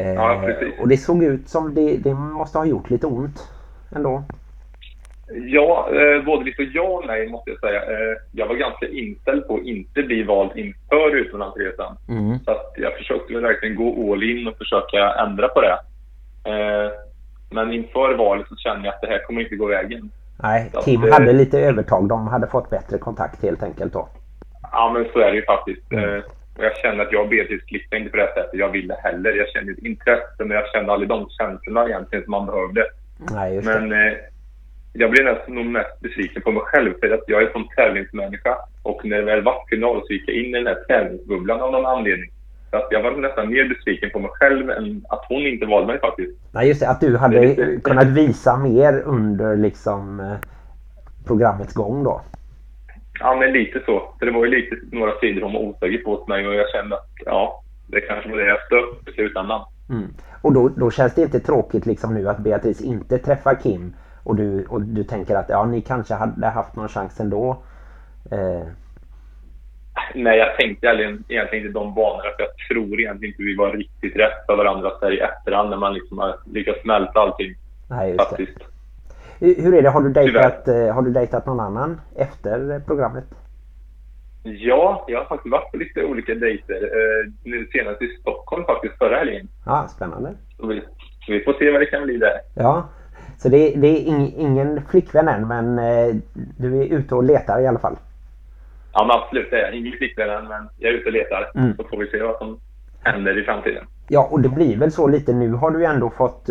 Eh, Ja, precis. och det såg ut som det, det måste ha gjort lite ont ändå. Ja, eh, både lite ja och nej måste jag säga. Eh, jag var ganska inställd på att inte bli vald inför utomlandsresan. Mm. Så att jag försökte verkligen gå all in och försöka ändra på det. Eh, men inför valet så kände jag att det här kommer inte gå vägen. Nej, Ja, Kim det- hade lite övertag. De hade fått bättre kontakt helt enkelt då. Ja, men så är det ju faktiskt. Mm. Och jag känner att jag och Beatrice klickade inte på det sättet jag ville heller. Jag kände ett intresse, men jag kände aldrig de känslorna egentligen som man behövde. Nej, just Men det. eh, jag blev nästan nog mest besviken på mig själv för att jag är en sån tävlingsmänniska. Och när det väl var final så gick jag in i den här tävlingsbubblan av någon anledning. Så att jag var nästan mer besviken på mig själv än att hon inte valde mig faktiskt. Nej, just det. Att du det hade lite- kunnat visa mer under liksom eh, programmets gång då. Ja, men lite så. För det var ju lite några sidor hon osäker på mig och jag kände att ja, det kanske var det jag stöp i slutändan. Mm. Och då, då känns det inte tråkigt liksom nu att Beatrice inte träffar Kim och du, och du tänker att ja, ni kanske hade haft någon chans ändå. Eh, Nej, jag tänkte egentligen egentligen inte de banorna för jag tror egentligen inte vi var riktigt rätt för varandra så här i efterhand när man liksom har lyckats smälta allting nej, just det. faktiskt. Hur är det? Har du dejtat, eh, har du dejtat någon annan efter programmet? Ja, jag har faktiskt varit på lite olika dejter. Eh, nu senast i Stockholm faktiskt förra helgen. Ja, spännande. Så vi, så vi får se vad det kan bli där. Ja, så det, det är ing, ingen flickvän än men eh, du är ute och letar i alla fall. Ja, men absolut. Det är ingen flickvän än, men jag är ute och letar. Mm. Så får vi se vad som händer i framtiden. Ja, och det blir väl så lite nu har du ju ändå fått,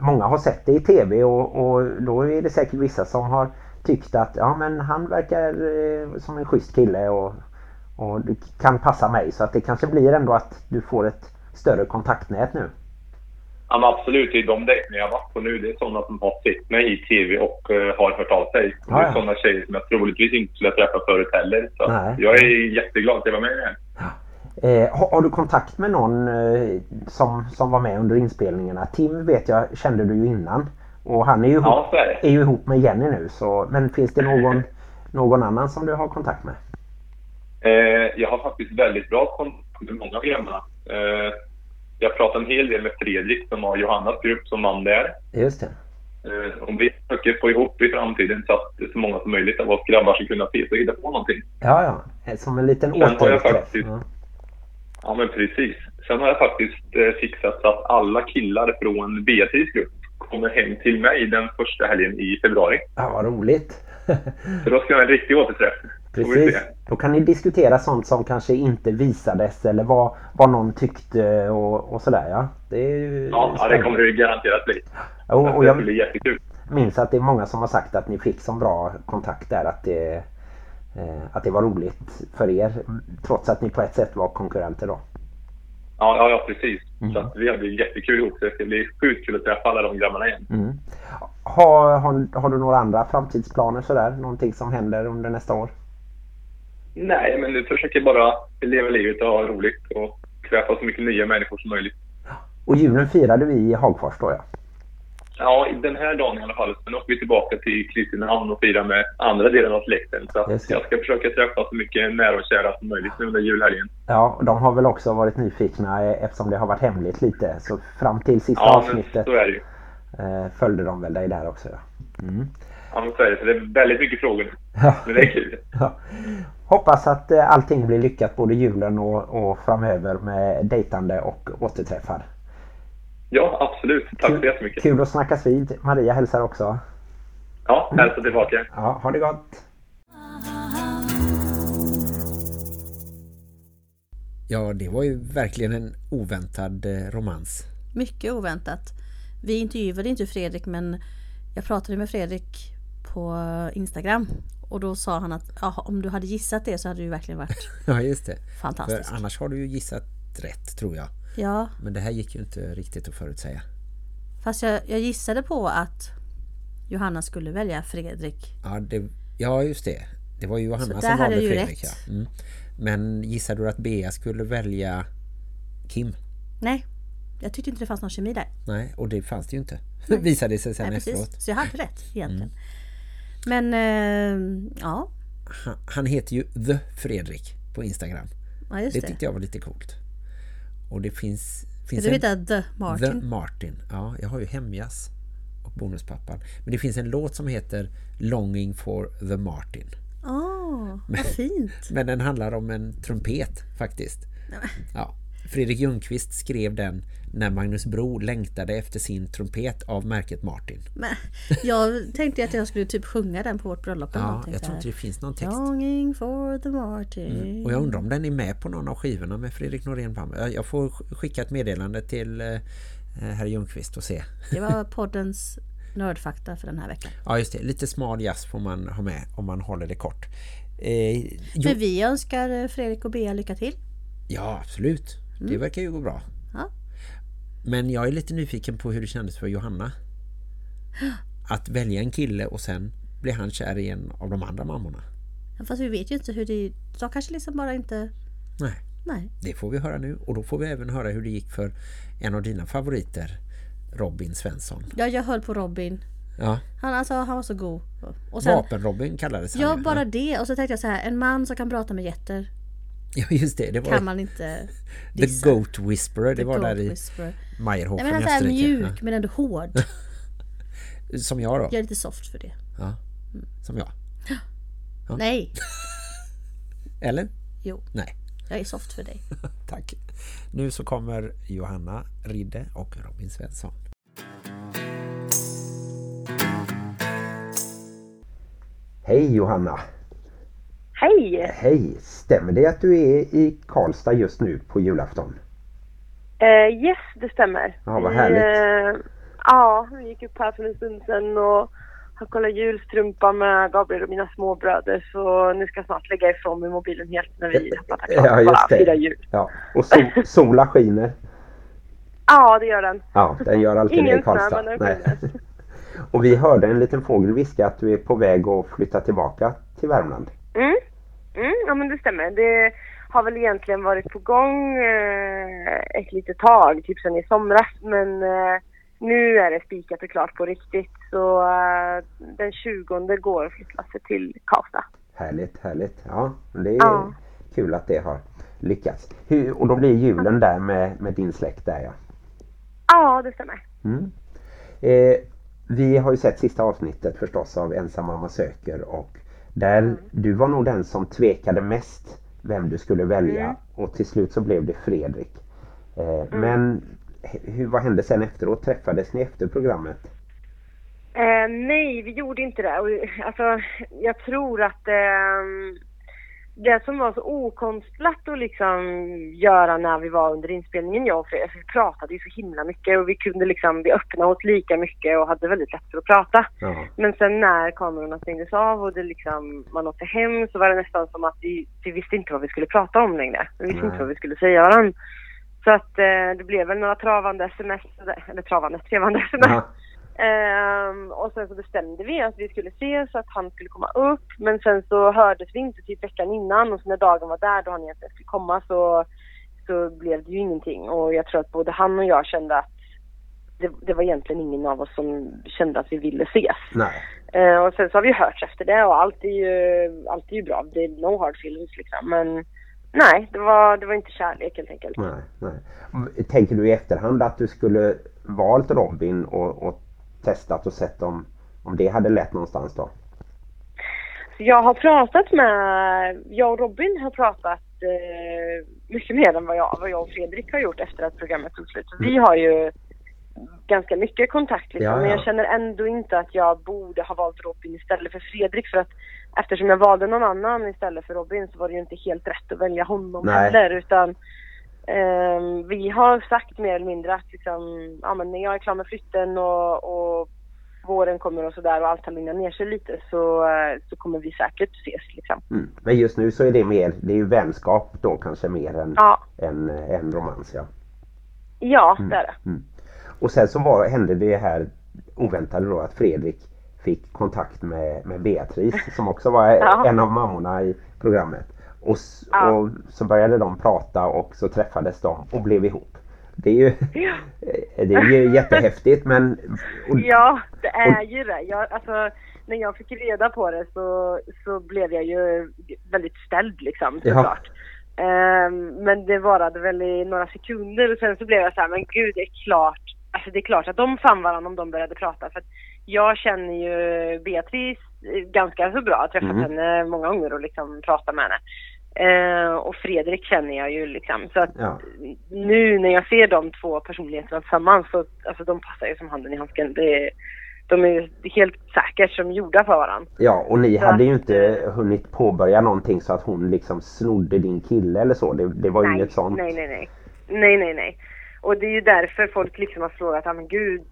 många har sett det i tv och, och då är det säkert vissa som har tyckt att ja men han verkar eh, som en schysst kille och, och det kan passa mig så att det kanske blir ändå att du får ett större kontaktnät nu. Ja, men absolut. Det är de dejterna jag har varit på nu. Det är sådana som har sett mig i tv och eh, har hört av sig. Och Ja, det ja. är sådana tjejer som jag troligtvis inte skulle ha träffat förut heller. Så Nej. jag är jätteglad att jag var med i det här. Eh, har, har du kontakt med någon eh, som, som var med under inspelningarna? Tim vet jag kände du ju innan och han är ju ihop, Ja, är är ju ihop med Jenny nu så, men finns det någon, någon annan som du har kontakt med? Eh, jag har faktiskt väldigt bra kontakt med många av grabbarna. Eh, jag pratar en hel del med Fredrik som har Johannas grupp som man där. Just det. Eh, och vi försöker få ihop i framtiden så att så många som möjligt av oss grabbar ska kunna ses och hitta på någonting. Ja, ja. Som en liten Sen har jag återträff. faktiskt- Ja. Men precis. Sen har jag faktiskt eh, fixat så att alla killar från Beatrice grupp kommer hem till mig den första helgen i februari. ja, vad roligt. Så då ska jag ha en riktig återträff. Precis. Då kan ni diskutera sånt som kanske inte visades eller vad, vad någon tyckte och, och sådär ja. Det är Ja, ja, det kommer det garanterat bli. Och, och det jag blir jättekul. minns att det är många som har sagt att ni fick så bra kontakt där att det, att det var roligt för er. Trots att ni på ett sätt var konkurrenter då. Ja, ja, ja precis. Mm. Så vi hade jättekul ihop. Det ska bli sjukt kul att träffa alla de grabbarna igen. Mm. Har, har, har du några andra framtidsplaner sådär? Någonting som händer under nästa år? Nej, men nu försöker bara leva livet och ha roligt och träffa så mycket nya människor som möjligt. Och julen firade vi i Hagfors då ja. Ja, den här dagen i alla fall. Sen åker vi tillbaka till Kristinehamn och firar med andra delen av släkten. Så jag ska försöka träffa så mycket nära och kära som möjligt nu under julhelgen. Ja, och de har väl också varit nyfikna eh, eftersom det har varit hemligt lite. Så fram till sista Ja, avsnittet eh, följde de väl dig där också ja. Mm. Ja, men så är det. Så det är väldigt mycket frågor. Ja. Men det är kul. Ja. Hoppas att eh, allting blir lyckat både julen och, och framöver med dejtande och återträffar. Ja, absolut. Tack så jättemycket. Kul att snackas vid. Maria hälsar också. Ja, hälsa tillbaka. Ja, ha det gott. Ja, det var ju verkligen en oväntad eh, romans. Mycket oväntat. Vi intervjuade inte Fredrik men jag pratade med Fredrik på Instagram och då sa han att ja, om du hade gissat det så hade du verkligen varit Ja, just det. fantastisk. För annars har du ju gissat rätt tror jag. Ja, Men det här gick ju inte riktigt att förutsäga. fast jag, jag gissade på att Johanna skulle välja Fredrik. Ja, det, ja just det. Det var ju Johanna som valde Fredrik. Ja. Mm. Men gissade du att Bea skulle välja Kim? Nej, jag tyckte inte det fanns någon kemi där. Nej, och det fanns det ju inte. Visade det sig sen Nej, efteråt. precis. Så jag hade rätt egentligen. Mm. Men eh, ja, Han, han heter ju The Fredrik på Instagram. ja Det det. tyckte jag var lite coolt. Och det finns... Finns du en- heta The Martin? The Martin. Ja, jag har ju Hemjas och Bonuspappan. Men det finns en låt som heter Longing for the Martin. Åh, vad fint. Men den handlar om en trumpet faktiskt. Ja. Fredrik Ljungqvist skrev den när Magnus Bro längtade efter sin trumpet av märket Martin. Men, jag tänkte att jag skulle typ sjunga den på vårt bröllop. Ja, jag tror inte det finns någon text. Longing for the Martin. Och jag undrar om den är med på någon av skivorna med Fredrik Norén. Jag- får sk- skicka ett meddelande till eh, herr Ljungqvist och se. Det var poddens nördfakta för den här veckan. Ja just det, lite smal jazz får man ha med om man håller det kort. Eh, Men vi önskar eh, Fredrik och Bea lycka till. ja absolut, det verkar ju gå bra. Ja. Men jag är lite nyfiken på hur det kändes för Johanna. Att välja en kille och sen blir han kär i en av de andra mammorna. Fast vi vet ju inte hur det... De kanske liksom bara inte... Nej, Nej. det får vi höra nu. Och då får vi även höra hur det gick för en av dina favoriter, Robin Svensson. Ja, jag höll på Robin. Ja, Han, alltså, han var så god. Vapen-Robin kallades han ja, bara det. Och så tänkte jag så här, en man som kan prata med getter Ja, just det. Det var kan man inte The dissa. Goat Whisperer. Det The var där Goat i Whisperer. Meyerhofen Nej, men i Österrike. mjuk men ändå hård. Ja. Som jag då. Jag är lite soft för det. Ja. Som jag. Ja. Nej, Eller? jo, Nej. jag är soft för dig. Tack. Nu så kommer Johanna Ridde och Robin Svensson. Hej Johanna! Hej! Hej! Stämmer det att du är i Karlstad just nu på julafton? Eh, yes, det stämmer. Ja, vad härligt. eh, ja, vi gick upp här för en stund sedan och har kollat julstrumpa med Gabriel och mina småbröder. Så nu ska jag snart lägga ifrån mig mobilen helt när vi har pratat klart Ja, just det. jul. Ja. Och sol, sola skiner? Ja, det gör den. Ja, den gör alltid det i Ingen snö, Karlstad. men den. Och vi hörde en liten fågel viska att du är på väg att flytta tillbaka till Värmland. Mm. Mm, ja men det stämmer. Det har väl egentligen varit på gång eh, ett litet tag, typ sedan i somras. Men eh, nu är det spikat och klart på riktigt. Så eh, den 20 går flyttlasset till Karlstad. Härligt, härligt. Ja, det är Ja. kul att det har lyckats. Hur, och då blir julen där med, med din släkt där ja. Ja, det stämmer. Mm. Eh, vi har ju sett sista avsnittet förstås av Ensam mamma söker och där du var nog den som tvekade mest vem du skulle välja Mm. och till slut så blev det Fredrik. Eh, Men h- hur, vad hände sen efteråt? Träffades ni efter programmet? Eh, nej, vi gjorde inte det. Alltså, jag tror att eh, det som var så okonstlat att liksom göra när vi var under inspelningen, jag och Fredrik, vi pratade ju så himla mycket och vi kunde liksom, vi öppnade oss lika mycket och hade väldigt lätt för att prata. Ja. Men sen när kamerorna stängdes av och det liksom, man åkte hem så var det nästan som att vi, vi visste inte vad vi skulle prata om längre. Vi visste Nej. inte vad vi skulle säga varandra. Så att eh, det blev väl några travande sms, eller travande, trevande sms. Aha. Ehm, och sen så bestämde vi att vi skulle ses så att han skulle komma upp. Men sen så hördes vi inte typ veckan innan och så när dagen var där då han egentligen skulle komma så, så blev det ju ingenting. Och jag tror att både han och jag kände att det, det var egentligen ingen av oss som kände att vi ville ses. Nej. Eh, och sen så har vi hörts efter det och allt är ju, allt är ju bra. Det är no hard feelings liksom. Men nej, det var, det var inte kärlek helt enkelt. Nej, nej. Tänker du i efterhand att du skulle valt Robin och, och testat och sett om, om det hade lett någonstans då? Jag har pratat med, jag och Robin har pratat eh, mycket mer än vad jag, vad jag och Fredrik har gjort efter att programmet tog slut. Vi har ju ganska mycket kontakt liksom, Ja, men ja. jag känner ändå inte att jag borde ha valt Robin istället för Fredrik för att eftersom jag valde någon annan istället för Robin så var det ju inte helt rätt att välja honom Nej. heller utan ehm, vi har sagt mer eller mindre att liksom, ja, men när jag är klar med flytten och, och våren kommer och sådär och allt har lugnat ner sig lite så, eh, så kommer vi säkert ses liksom. Mm. Men just nu så är det mer, det är ju vänskap då kanske mer än, Ja, än, än romans ja. ja det är det. Och sen så var, hände det här oväntade då att Fredrik fick kontakt med, med Beatrice som också var Ja. en av mammorna i programmet. Och, Ja. och så började de prata och så träffades de och blev ihop. Det är ju, Ja. det är ju jättehäftigt men och, Ja, det är ju det. Jag, alltså, när jag fick reda på det så, så blev jag ju väldigt ställd liksom såklart. Ehm, men det varade väl i några sekunder och sen så blev jag så här, men gud det är klart. Alltså det är klart att de fann varandra om de började prata för jag känner ju Beatrice ganska så bra. Jag har träffat Mhm. henne många gånger och liksom pratat med henne. Eh, och Fredrik känner jag ju liksom. Så att ja. nu när jag ser de två personligheterna tillsammans så alltså de passar ju som handen i handsken. Det, de är ju helt säkert som gjorda för varandra. ja och ni Så hade ju att, inte hunnit påbörja någonting så att hon liksom snodde din kille eller så. Det, det var ju nej, inget sånt. nej, nej, nej. Nej, nej, nej. Och det är ju därför folk liksom har frågat, ah, men gud,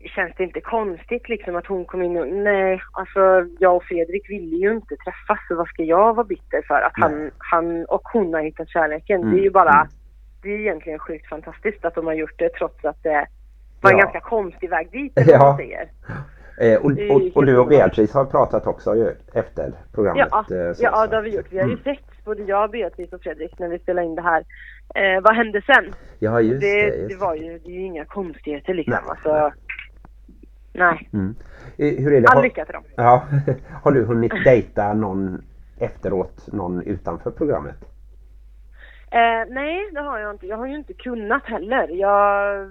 känns det inte konstigt liksom att hon kom in och, nej, alltså jag och Fredrik ville ju inte träffas så vad ska jag vara bitter för att han, han och hon har hittat kärleken. Mm, Det är ju bara, mm. det är egentligen sjukt fantastiskt att de har gjort det trots att det var en Ja. ganska konstig väg dit, eller Ja. man säger. Eh, och, och, och du och. Beatrice har pratat också ju, efter programmet. Ja, eh, så- ja det har vi gjort. Vi har ju Mm. sett, både jag, Beatrice och Fredrik, när vi spelade in det här. Eh, vad hände sen? Ja just det. det, Just. det var ju, det är ju inga konstigheter liksom. Nej, alltså, nej. Nej. Mm. Eh, Hur är det? All lycka till dem. Ja, har du hunnit dejta någon efteråt, någon utanför programmet? Eh, nej, det har jag inte. Jag har ju inte kunnat heller. Jag...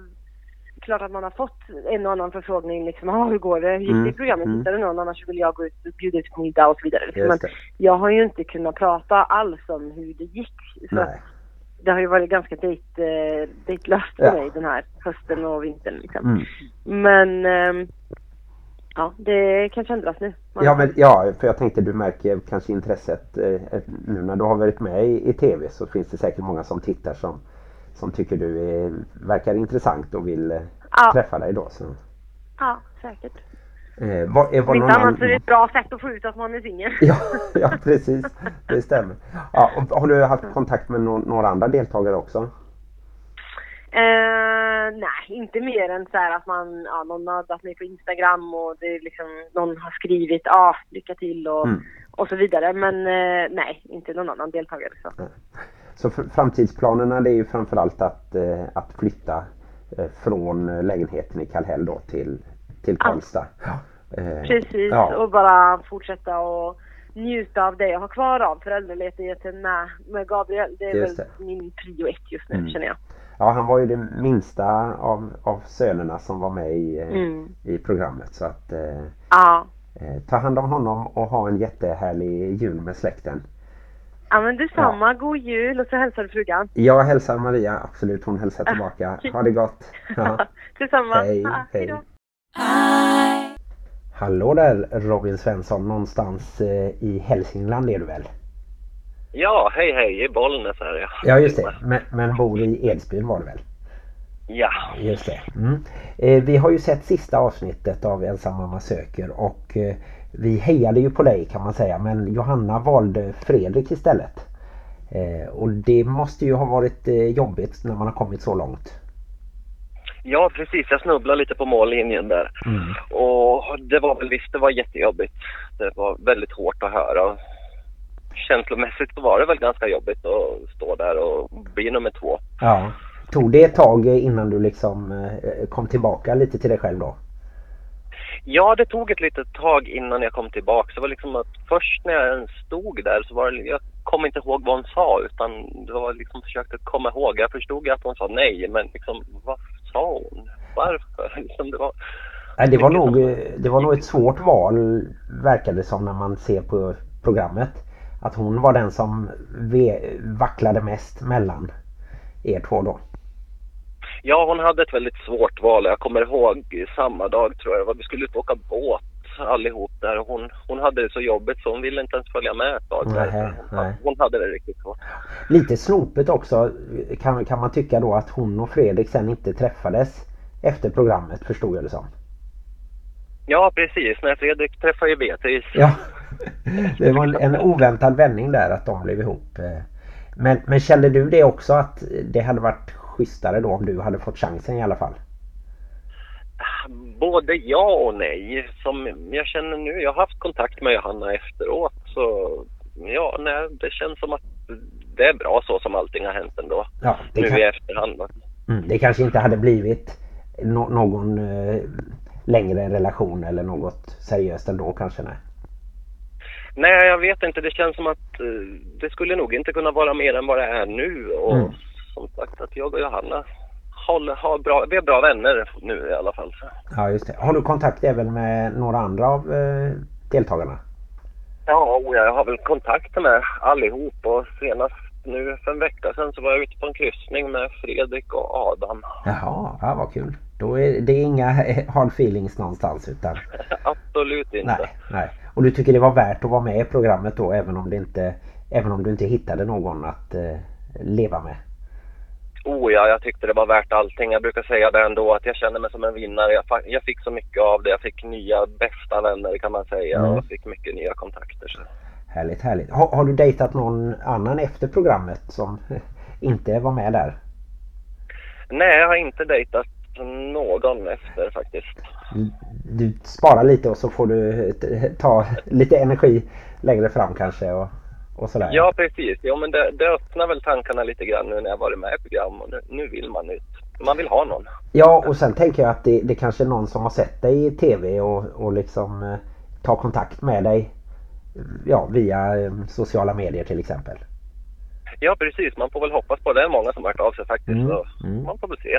Klart att man har fått en och annan förfrågning liksom, ah, hur går det? Hur gick Mm, det i programmet? mm. Hittade någon? Annars vill jag gå ut och bjuda ut på middag och så vidare. Liksom. Men jag har ju inte kunnat prata alls om hur det gick. Så Nej. Det har ju varit ganska dejt, eh, dejtlöst för Ja. mig den här hösten och vintern. Liksom. Mm. Men ehm, ja, det kanske ändras nu. Man- Ja, men, ja, för jag tänkte du märker kanske intresset eh, nu när du har varit med i, i tv så finns det säkert många som tittar som, som tycker du är, verkar intressant och vill eh, ja, träffa dig då. Så. ja, säkert. Eh, var, är, var Om inte annat så är det ett bra sätt att få ut att man är singel. Ja, ja, precis. Det stämmer. Ja, har du haft kontakt med nå- några andra deltagare också? Eh, nej, inte mer än så här att man, ja, någon har addat mig på Instagram och det är liksom, någon har skrivit ja, ah, lycka till och, Mm. och så vidare. Men eh, nej, inte någon annan deltagare. Så. Så framtidsplanerna det är ju framförallt att, eh, att flytta eh, från eh, lägenheten i Kallhäll då till, till Karlstad. Eh, Precis, Ja, och bara fortsätta och njuta av det jag har kvar av föräldraledigheten med, med Gabriel. Det är Just väl min prio ett just nu Mm. känner jag. ja, han var ju den minsta av, av sönerna som var med i, eh, Mm. i programmet. Så att eh, Ja. eh, ta hand om honom och ha en jättehärlig jul med släkten. ja, men detsamma. God jul och så hälsar du frugan. Jag hälsar Maria, absolut hon hälsar tillbaka. Ha det gott! Ja. detsamma. Hej, Ja, hej. då. Hallå där Robin Svensson, någonstans eh, i Hälsingland är du väl? Ja, hej hej, i Bollnäs är jag. Ja just det, men, men bor i Edsbyn var det väl? Ja, Just det. Mm. Eh, vi har ju sett sista avsnittet av Ensam mamma söker och eh, vi hejade ju på dig kan man säga men Johanna valde Fredrik istället. Eh, och det måste ju ha varit jobbigt när man har kommit så långt. Ja precis. Jag snubblade lite på mållinjen där. Mm. Och det var väl visst, det var jättejobbigt. Det var väldigt hårt att höra. Känslomässigt så var det väl ganska jobbigt att stå där och bli nummer två. Ja. Tog det ett tag innan du liksom eh, kom tillbaka lite till dig själv då? Ja, det tog ett litet tag innan jag kom tillbaka. Det var liksom att först när jag stod där så var det, jag kom inte ihåg vad hon sa utan det var liksom försökte komma ihåg. Jag förstod att hon sa nej men liksom vad sa hon? Varför? Liksom det var, Nej, det, var nog, det var nog ett svårt val verkade det som när man ser på programmet. Att hon var den som vacklade mest mellan er två då. Ja, hon hade ett väldigt svårt val. Jag kommer ihåg samma dag tror jag. Vi skulle ut och åka båt allihop där. Hon, hon hade det så jobbigt så hon ville inte ens följa med ett tag. Nej. Hon, hon hade det riktigt svårt. Lite snopet också kan, kan man tycka då att hon och Fredrik sen inte träffades efter programmet förstod jag det som. Ja, precis. När Fredrik träffade ju Beatrice. Ja, det var en, oväntad vändning där att de blev ihop. Men, men kände du det också att det hade varit schysstare då om du hade fått chansen i alla fall? Både ja och nej. Som jag känner nu, jag har haft kontakt med Johanna efteråt så ja, nej, det känns som att det är bra så som allting har hänt ändå. Ja, nu kan, i efterhand. mm, det kanske inte hade blivit no, någon eh, längre relation eller något seriöst ändå kanske nej. Nej, jag vet inte. Det känns som att eh, det skulle nog inte kunna vara mer än vad det är nu. Och Mm. som sagt att jag och Johanna håller, har bra, vi är bra vänner nu i alla fall. Ja just det. Har du kontakt även med några andra av eh, deltagarna? Ja, och jag har väl kontakt med allihop och senast nu för en vecka sedan så var jag ute på en kryssning med Fredrik och Adam. Jaha, ja, vad kul. Då är det inga hard feelings någonstans utan Absolut inte. nej, nej. Och du tycker det var värt att vara med i programmet då även om det inte även om du inte hittade någon att eh, leva med? Oh ja, jag tyckte det var värt allting. Jag brukar säga det ändå att jag känner mig som en vinnare. Jag, jag fick så mycket av det. Jag fick nya bästa vänner kan man säga Mm. och fick mycket nya kontakter. Så. Härligt, härligt. Har, har du dejtat någon annan efter programmet som inte var med där? Nej, jag har inte dejtat någon efter faktiskt. Du sparar lite och så får du ta lite energi längre fram kanske och, och sådär. Ja, precis. Jo, men det, det öppnar väl tankarna lite grann nu när jag varit med i program och nu, nu vill man nytt. Man vill ha någon. Ja, och sen tänker jag att det, det kanske är någon som har sett dig i tv och, och liksom eh, tar kontakt med dig ja, via eh, sociala medier till exempel. Ja, precis. Man får väl hoppas på det. Det är många som har hört av sig faktiskt. Mm, Så mm. man får väl se.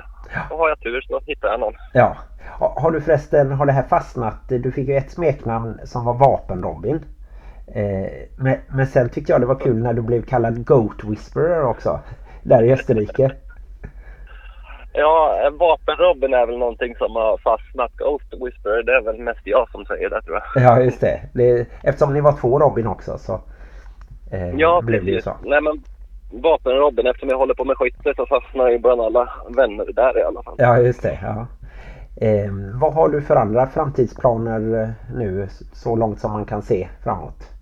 Och har jag tur så hittar jag någon. Ja. Ha- Har du förresten, har det här fastnat? Du fick ju ett smeknamn som var Vapen-Robin. Eh, men, men sen tyckte jag det var kul när du blev kallad Goat Whisperer också. Där i Österrike. Ja, vapenrobben är väl någonting som har fastnat. Ghost Whisperer, det är väl mest jag som säger det tror jag. Ja, just det. det eftersom ni var två Robin också så eh, Ja, blev det ju så. Nej men vapenrobben, eftersom jag håller på med skytte så fastnar ju bland alla vänner där i alla fall. Ja, just det. Ja. Eh, vad har du för andra framtidsplaner eh, nu så långt som man kan se framåt?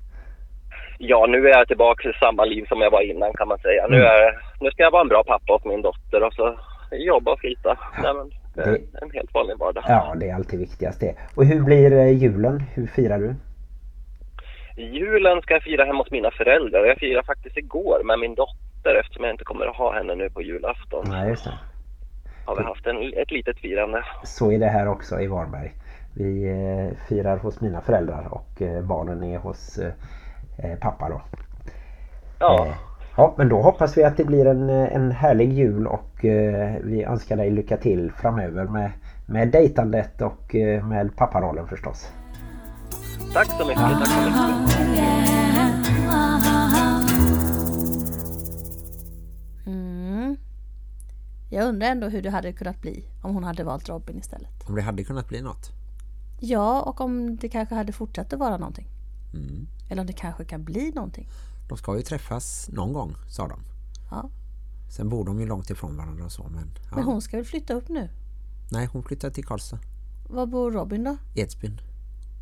Ja, nu är jag tillbaka i samma liv som jag var innan kan man säga. Nu, Mm. är, nu ska jag vara en bra pappa åt min dotter och så jobba och slita. Nej, men, det Det- en helt vanlig vardag. Ja, det är alltid viktigast det. Och hur blir eh, julen? Hur firar du? Julen ska jag fira hemma hos mina föräldrar. Jag firade faktiskt igår med min dotter eftersom jag inte kommer att ha henne nu på julafton. Nej, just det. Har vi haft en, ett litet firande. Så är det här också i Varberg. Vi eh, firar hos mina föräldrar och eh, barnen är hos pappa då. Ja, Eh, ja, men då hoppas vi att det blir en, eh, en härlig jul och eh, vi önskar dig lycka till framöver med, med dejtandet och eh, med papparollen förstås. tack så mycket. Tack så mycket. Mm. Jag undrar ändå hur det hade kunnat bli om hon hade valt Robin istället. Om det hade kunnat bli något. Ja, och om det kanske hade fortsatt att vara någonting. Mm. Eller om det kanske kan bli någonting. De ska ju träffas någon gång, sa de. Ja. Sen bor de ju långt ifrån varandra och så. Men, ja. Men hon ska väl flytta upp nu? Nej, hon flyttade till Karlstad. Var bor Robin då? Edsbyn.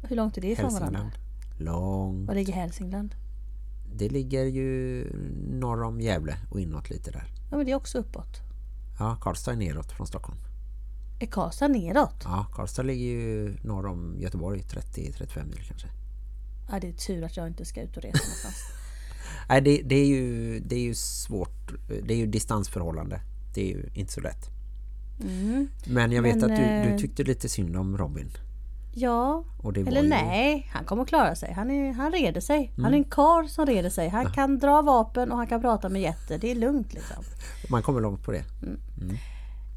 Hur långt är det ifrån varandra? Långt. Var ligger Hälsingland? Det ligger ju norr om Gävle och inåt lite där. Ja, men det är också uppåt. Ja, Karlstad är neråt från Stockholm. Är Karlstad neråt? Ja, Karlstad ligger ju norr om Göteborg, 30-35 mil kanske. Ja, det är tur att jag inte ska ut och resa någonstans. Nej, det, det, är ju, det är ju svårt. Det är ju distansförhållande. Det är ju inte så lätt. Mm. Men jag vet Men, att du, eh, du tyckte lite synd om Robin. Ja, eller ju, nej. Han kommer klara sig. Han, är, han reder sig. Han Mm. är en kar som reder sig. Han kan dra vapen och han kan prata med jätter. Det är lugnt liksom. Man kommer långt på det.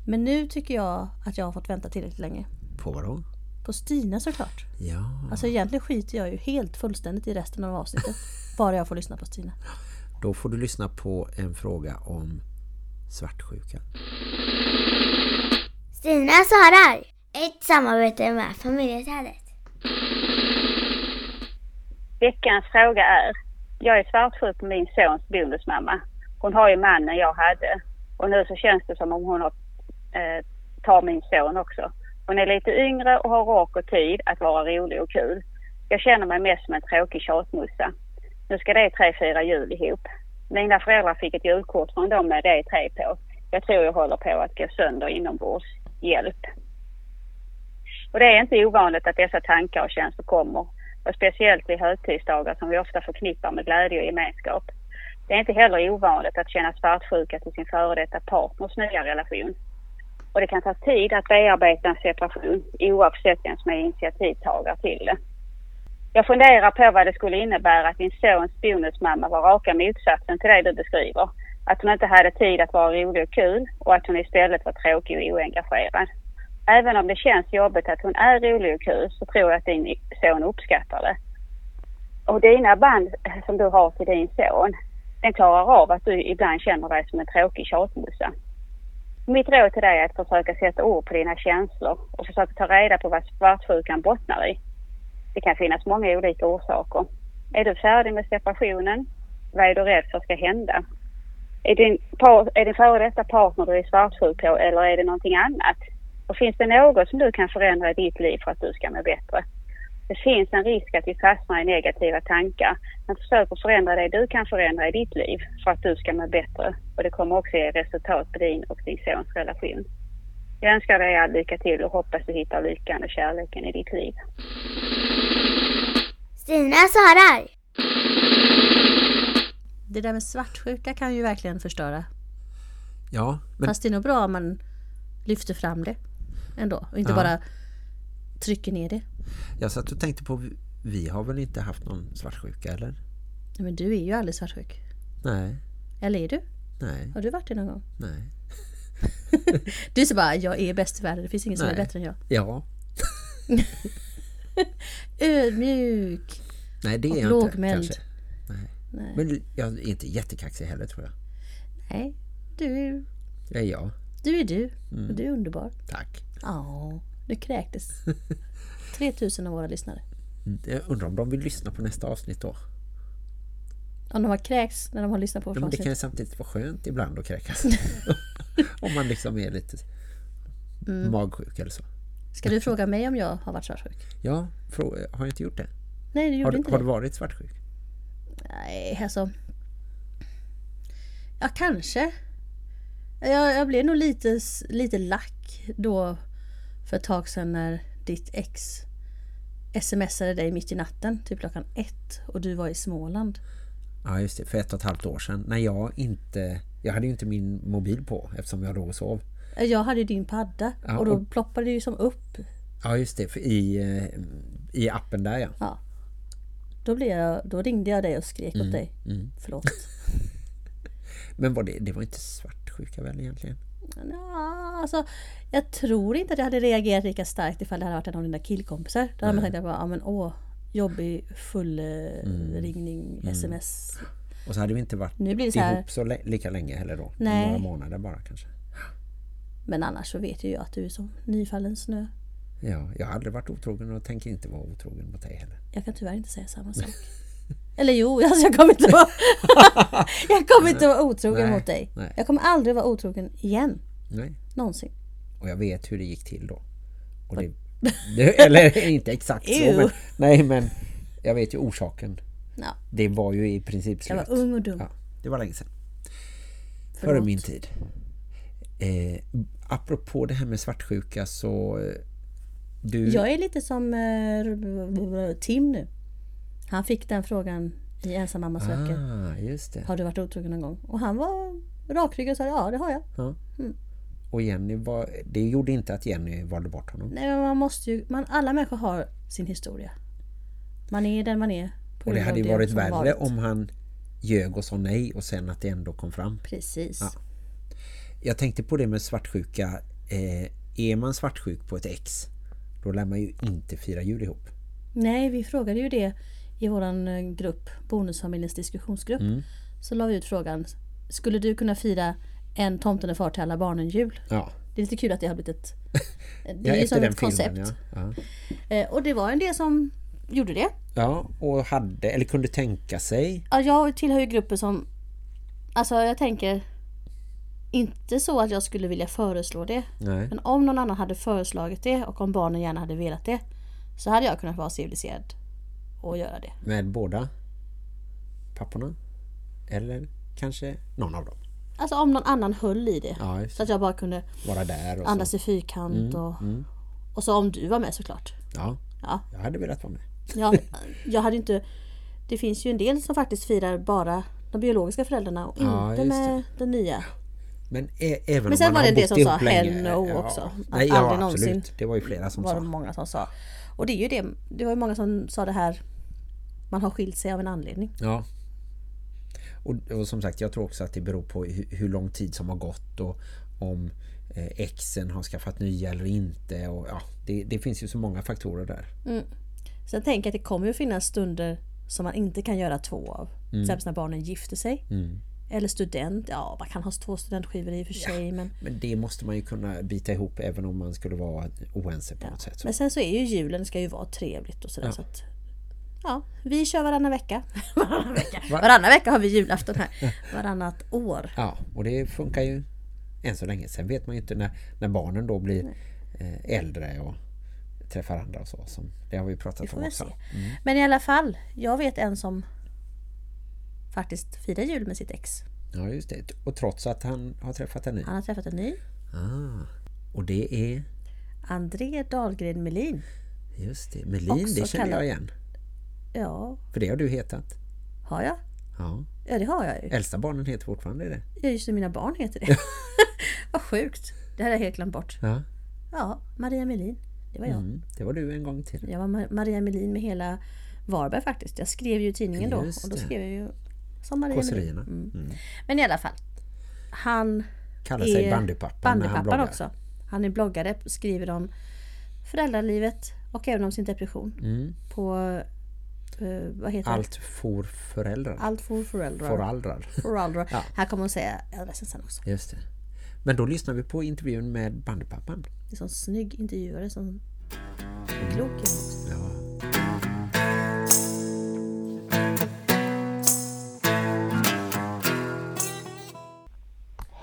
Men nu tycker jag att jag har fått vänta tillräckligt länge. På vad då? På Stina såklart. Ja, Alltså egentligen skiter jag ju helt fullständigt i resten av avsnittet. Bara jag får lyssna på Stina. då får du lyssna på en fråga om svartsjuka. Stina svarar. Ett samarbete med familjeträdet. Veckans fråga är. Jag är svartsjuk på min sons bonusmamma. Hon har ju mannen jag hade. Och nu så känns det som om hon har, eh, tar min son också. Hon är lite yngre och har ork och tid att vara rolig och kul. Jag känner mig mest som en tråkig tjatmussa. Nu ska de tre fira jul ihop. Mina föräldrar fick ett julkort från dem med de tre på. Jag tror jag håller på att gå sönder inombords. Hjälp! Och det är inte ovanligt att dessa tankar och känslor kommer. Och speciellt vid högtidsdagar som vi ofta förknippar med glädje och gemenskap. Det är inte heller ovanligt att känna svartsjuka till sin före detta partners nya relation. Och det kan ta tid att bearbeta en separation oavsett vem som är initiativtagare till det. Jag funderar på vad det skulle innebära att din sons bonusmamma var raka motsatsen till det du beskriver. Att hon inte hade tid att vara rolig och kul och att hon istället var tråkig och oengagerad. Även om det känns jobbigt att hon är rolig och kul så tror jag att din son uppskattar det. Och dina band eh, som du har till din son, den klarar av att du ibland känner dig som en tråkig tjatmussa. Mitt råd till dig är att försöka sätta ord på dina känslor och försöka ta reda på vad svartsjukan bottnar i. Det kan finnas många olika orsaker. Är du färdig med separationen? Vad är du rädd för ska hända? Är din, par, är din före detta partner du är svartsjuk på eller är det någonting annat? Och finns det något som du kan förändra i ditt liv för att du ska må bättre? Det finns en risk att vi fastnar i negativa tankar. Men försök att förändra det du kan förändra i ditt liv för att du ska må bättre. Och det kommer också ge resultat på din och din sons relation. Jag önskar dig all lycka till och hoppas du hittar lyckan och kärleken i ditt liv. Stina svarar. Det där med svartsjuka kan ju verkligen förstöra. Ja, men Fast det är nog bra om man lyfter fram det ändå och inte Ja. bara trycker ner det. Jag satt och tänkte på, vi har väl inte haft någon svartsjuka, eller? Nej, Men du är ju aldrig svartsjuk. Nej, Eller är du? nej, Har du varit det någon gång? nej. Du är bara, jag är bäst i världen. Det finns ingen som är Nej. bättre än jag. Ja, Ödmjuk. nej det är jag lågmäld. inte kanske. Nej. Nej. Men jag är inte jättekaxig heller tror jag. Nej, du är, Det är jag. du är du. Mm. Och du är underbar. Tack. Ja, nu kräktes. 3000 av våra lyssnare. Jag undrar om de vill lyssna på nästa avsnitt då. Om de har kräks när de har lyssnat på vårt Ja, men det kan ju avsnitt. samtidigt vara skönt ibland att kräkas. om man liksom är lite Mm. magsjuk eller så. Ska du fråga mig om jag har varit svartsjuk? Ja, har jag inte gjort det? Nej, du gjorde Har, inte har det. du varit svartsjuk? Nej, alltså. Ja, kanske. Jag, jag blev nog lite, lite lack då för ett tag sedan när ditt ex smsade dig mitt i natten, typ klockan ett och du var i Småland. Ja, just det. För ett och ett halvt år sedan. När jag inte... Jag hade ju inte min mobil på eftersom jag låg och sov. Jag hade ju din padda Ja, och då och- ploppade det ju som upp. Ja, just det. För i, eh, I appen där, ja. Ja. Då, blev jag, då ringde jag dig och skrek åt dig. Mm. Förlåt. Men var det, det var inte svartsjuka väl egentligen? Ja, alltså, jag tror inte att jag hade reagerat lika starkt ifall det hade varit en av dina killkompisar. Då hade man tänkt att bara, ja men åh, jobbig fullringning, Mm. sms. Och så hade vi inte varit Nu blir det så här- ihop så lä- lika länge heller då. Nej. Några månader bara kanske. Men annars så vet jag ju att du är som nyfallen snö. Ja, jag har aldrig varit otrogen och tänker inte vara otrogen mot dig heller. Jag kan tyvärr inte säga samma sak. Eller jo, alltså jag kommer inte vara, jag kommer inte vara otrogen Nej, mot dig. nej. Jag kommer aldrig vara otrogen igen. Nej. Någonsin. Och jag vet hur det gick till då. Det, det, eller inte exakt så. Men, nej, men jag vet ju orsaken. Ja. Det var ju i princip Jag slut. var ung och dum. Ja, det var länge sedan. Före Förlåt. min tid. Eh, apropå det här med svartsjuka så... eh, Du, Jag är lite som eh, Tim nu. Han fick den frågan i Ensam mamma söker. Ah. Har du varit otrogen någon gång? Och han var rakryggad och sa ja det har jag. Ja. Mm. Och Jenny var, det gjorde inte att Jenny valde bort honom. Nej, men man måste ju, man, alla människor har sin historia. Man är den man är. Och det hade ju varit värre varit. om han ljög och sa nej och sen att det ändå kom fram. Precis. Ja. Jag tänkte på det med svartsjuka. Eh, är man svartsjuk på ett ex, då lär man ju inte fira jul ihop. Nej, vi frågade ju det i våran eh, grupp, Bonusfamiljens diskussionsgrupp. Mm. Så la vi ut frågan, skulle du kunna fira en tomten är far till alla barnen jul? Ja, Det är lite kul att det har blivit ett... Det ja är efter som ett filmen. koncept. Ja. Ja. Eh, Och det var en del som gjorde det. ja, och hade, eller kunde tänka sig. Ja, jag tillhör ju gruppen som... Alltså jag tänker... Inte så att jag skulle vilja föreslå det. Nej. Men om någon annan hade föreslagit det och om barnen gärna hade velat det. Så hade jag kunnat vara civiliserad och göra det. Med båda papporna? Eller kanske någon av dem? Alltså om någon annan höll i det. Ja, Så att jag bara kunde Vara där och andas så. i fyrkant Mm, och, mm. och så om du var med såklart. Ja, Ja. jag hade velat vara med. Jag, jag hade inte... Det finns ju en del som faktiskt firar bara de biologiska föräldrarna och Ja, inte med den nya. Men e- även Men sen var det en del som sa länge, no ja. också. Att Nej, ja, aldrig absolut. någonsin Det var ju flera som var det sa. många som sa. Och det är ju det, det var ju många som sa det här man har skilt sig av en anledning. Ja. Och, och som sagt, jag tror också att det beror på hur, hur lång tid som har gått och om eh, exen har skaffat nya eller inte. Och, ja, det, det finns ju så många faktorer där. Mm. Tänker jag att det kommer ju finnas stunder som man inte kan göra två av. Till Mm. exempel när barnen gifter sig. Mm. Eller student. Ja, man kan ha två studentskivor i och för sig. Men, Men det måste man ju kunna bita ihop även om man skulle vara oense på något sätt. Så. men sen så är ju julen ska ju vara trevligt och sådär. Ja. Så att, ja, vi kör varannan vecka. varannan vecka. Va? Varannan vecka har vi julafton här. Varannat år. Ja, och det funkar ju än så länge. Sen vet man ju inte när, när barnen då blir eh, äldre och träffar andra och så. Som, det har vi pratat om också. Mm. Men i alla fall, jag vet en som faktiskt firar jul med sitt ex. Ja, just det. Och trots att han har träffat en ny. Han har träffat en ny. Ah, och det är... André Dahlgren Melin. Just det. Melin, Också det känner jag kallad- igen. Ja, För det har du hetat. har jag? Ja. Ja, det har jag ju. Äldsta barnen heter fortfarande det. Ja, just det, mina barn heter det. Vad sjukt. Det hade jag helt glömt bort. Ja. Ja, Maria Melin. Det var jag. Mm, det var du en gång till. Jag var Ma- Maria Melin med hela Varberg faktiskt. Jag skrev ju tidningen då. Och då skrev jag ju Kåserierna. Mm. Mm. Men i alla fall. Han Kallar sig bandypappan när han bandypappan också. Han är bloggare, skriver om föräldralivet och även om sin depression. Mm. På, eh, vad heter Allt for föräldrar. Allt för föräldrar. Föräldrar. Föräldrar. Ja. Här kommer hon säga adressen sen också. Just det. Men då lyssnar vi på intervjun med bandypappan. Det är sån snygg intervjuare som är klok. Ja.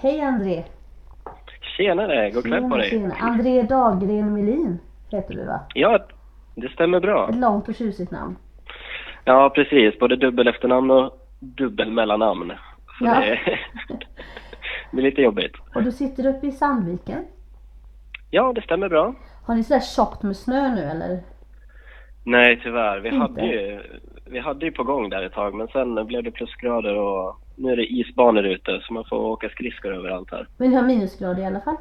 Hej André! Tjenare, god kväll på dig. Tjena. André Dahlgren Melin heter du va? Ja, det stämmer bra. Ett långt och tjusigt namn. Ja, precis. Både dubbel efternamn och dubbel mellannamn. Så Ja. det, är, det är lite jobbigt. Och du sitter uppe i Sandviken. Ja, det stämmer bra. Har ni sådär tjockt med snö nu eller? Nej, tyvärr. Vi Inte? hade, ju, vi hade ju på gång där ett tag, men sen blev det plusgrader och nu är det isbanor ute så man får åka skridskor överallt här. Men ni har minusgrader i alla fall?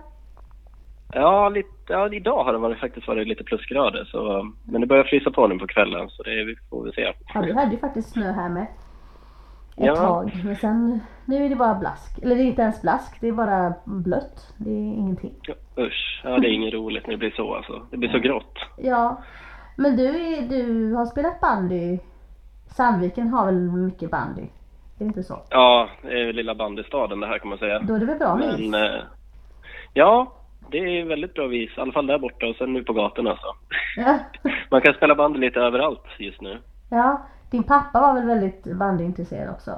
Ja, lite, ja idag har det varit, faktiskt varit lite plusgrader, så, men det börjar frysa på nu på kvällen så det vi får vi se. Ja, vi hade ju faktiskt snö här med. Ett Ja. tag. Men sen, nu är det bara blask. Eller det är inte ens blask, det är bara blött. Det är ingenting. Usch, ja det är inget roligt när det blir så alltså. Det blir så grått. Ja. Men du, du har spelat bandy. Sandviken har väl mycket bandy? Är det inte så? Ja, det är lilla bandystaden det här kan man säga. Då är det väl bra? Men, eh, ja, det är väldigt bra vis. I alla fall där borta och sen nu på gatorna så. Ja. Man kan spela bandy lite överallt just nu. ja. Din pappa var väl väldigt bandyintresserad också?